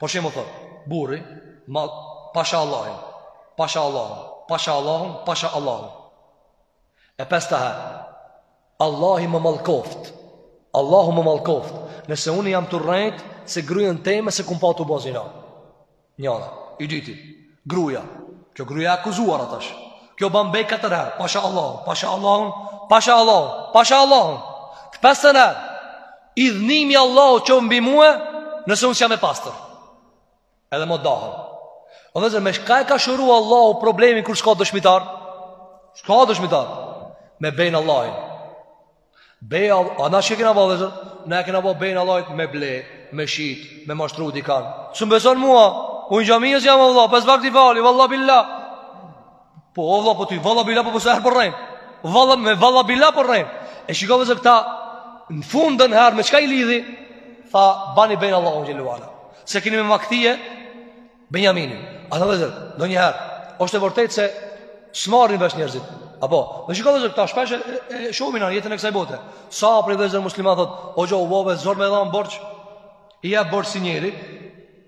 Për shembull thot, burri, ma, pasha Allahin, pasha Allahin, pasha Allahin, pasha Allahin. E pesta herë, Allahi më mallkoftë, Allahu më mallkoftë, nëse unë jam tu rrejt se grujën teme s'e kum pa tu bo zina. Njana, i dyti, gruja, kjo gruja e akuzuara tash, kjo ban be katër herë, pasha Allahu, pasha Allahu, pasha Allahu, pasha Allahu, të pestën herë, idhnimi i Allahut qoftë mbi mue, nëse unë s'jam e pastër. Edhe më dahen O vllezër, me çka e ka shëru Allahu problemin kur s'ka dëshmitar? S'ka dëshmitar? Me be në Allahin Be në Allahin A na çka kena ba vllezër? Na e kena ba benë në Allahin me ble, me shit, me mashtru dikan S'më beson mua, unë i xhamisë jam vallah, pesë vakt i fali, valla billa Po o vlla po ti valla billa po përse herë po rrejmë Valla me valla billa po rrejmë E shiko vllezër këta Në fundën herë me çka i lidhi Tha bani be në Allahun xhele ue ala Se kini me ma kthy Benjaminin A vllezër Ndonjëherë është e vërtet se s'marrin vesh njerëzit Apo Shiko vllezër këta shpesh e, e, e shohim na në jetën e kësaj bote Sa prej vllezërve muslimanë thot O hoxhë u bo zor me dhanë borxh I jep borxh si njeri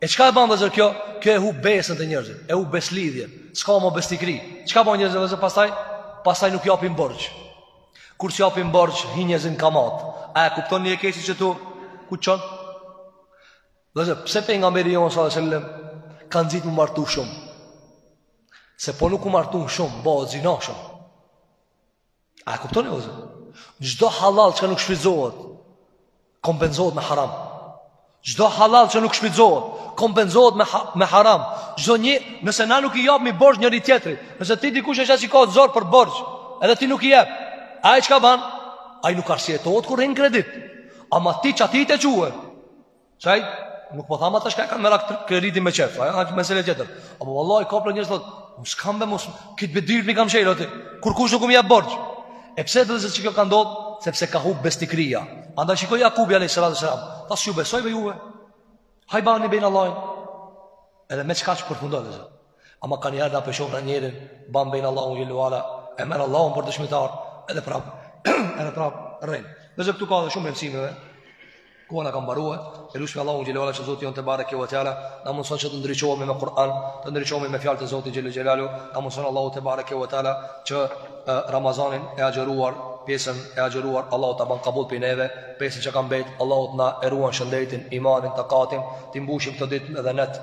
E çka e bën vllezër kjo? Kjo e humb besën te njerëzit, e humb beslidhjen. S'ka më besnikri. Çka bën njerëzit vllezër pastaj? Pastaj nuk japin borxh. Kur s'japin borxh, hin njerëzit në kamatë. A e kuptoni një e keqe qetu ku çon? Vllezër, pse pejgamberi jonë sallallahu alajhi wasallam ka nxit m'u martu shumë? Se po nuk u martu shumë, bëhet zina shumë. A e kuptoni vllezër? Çdo hallall që nuk shfrytëzohet kompenzohet me haram. Çdo hallall që nuk shfrytëzohet kompenzohet me ha me haram. Çdo një, nëse na nuk i japmi borxh njëri tjetrit, nëse ti dikush është që ka zor për borxh, edhe ti nuk i jep. Ai çka bën? Ai nuk arsyetohet kur hin në kredi. Ama ti çati të quhet. Çaj, nuk po thamë ata që kanë merak kreditë me qef, ajo është mesele tjetër. Apo vallahi ka plot njerëz thot, unë s'kam me mos, krejt dyrt m'i kanë mshelë. Kurkush nuk më jep borxh. E pse do të thotë se kjo ka ndodhur? Sepse ka humb besnikëria. Andaj shiko Jakubi alayhis salam. Tha s'ju besoj më juve. Hajt bani be në Allahin. Edhe me çka që përfundon vllezër. Ama ka njëherë na peshon në njërin, ban be n'Allahun Xhelle ue Ala, e merr Allahun për dëshmitar, edhe prap, edhe prap rren. Nëse këtu ka dhe shumë mësime, koha na ka mbaruar, e lusim Allahun Xhelle ue Ala që Zoti jonë tebareke ue teala, na mundëson që të ndriçohemi me Kur'an, të ndriçohemi me fjalët e Zotit Xhelle Xhelaluhu, na mundëson Allahu tebareke ue teala që Ramazanin e agjeruar, pjesën e agjeruar, Allahu ta ban kabul prej neve, pjesën që ka mbetë, Allahu të na e ruan shëndetin, imanin, takatin, t'i mbushim këto ditë dhe netë,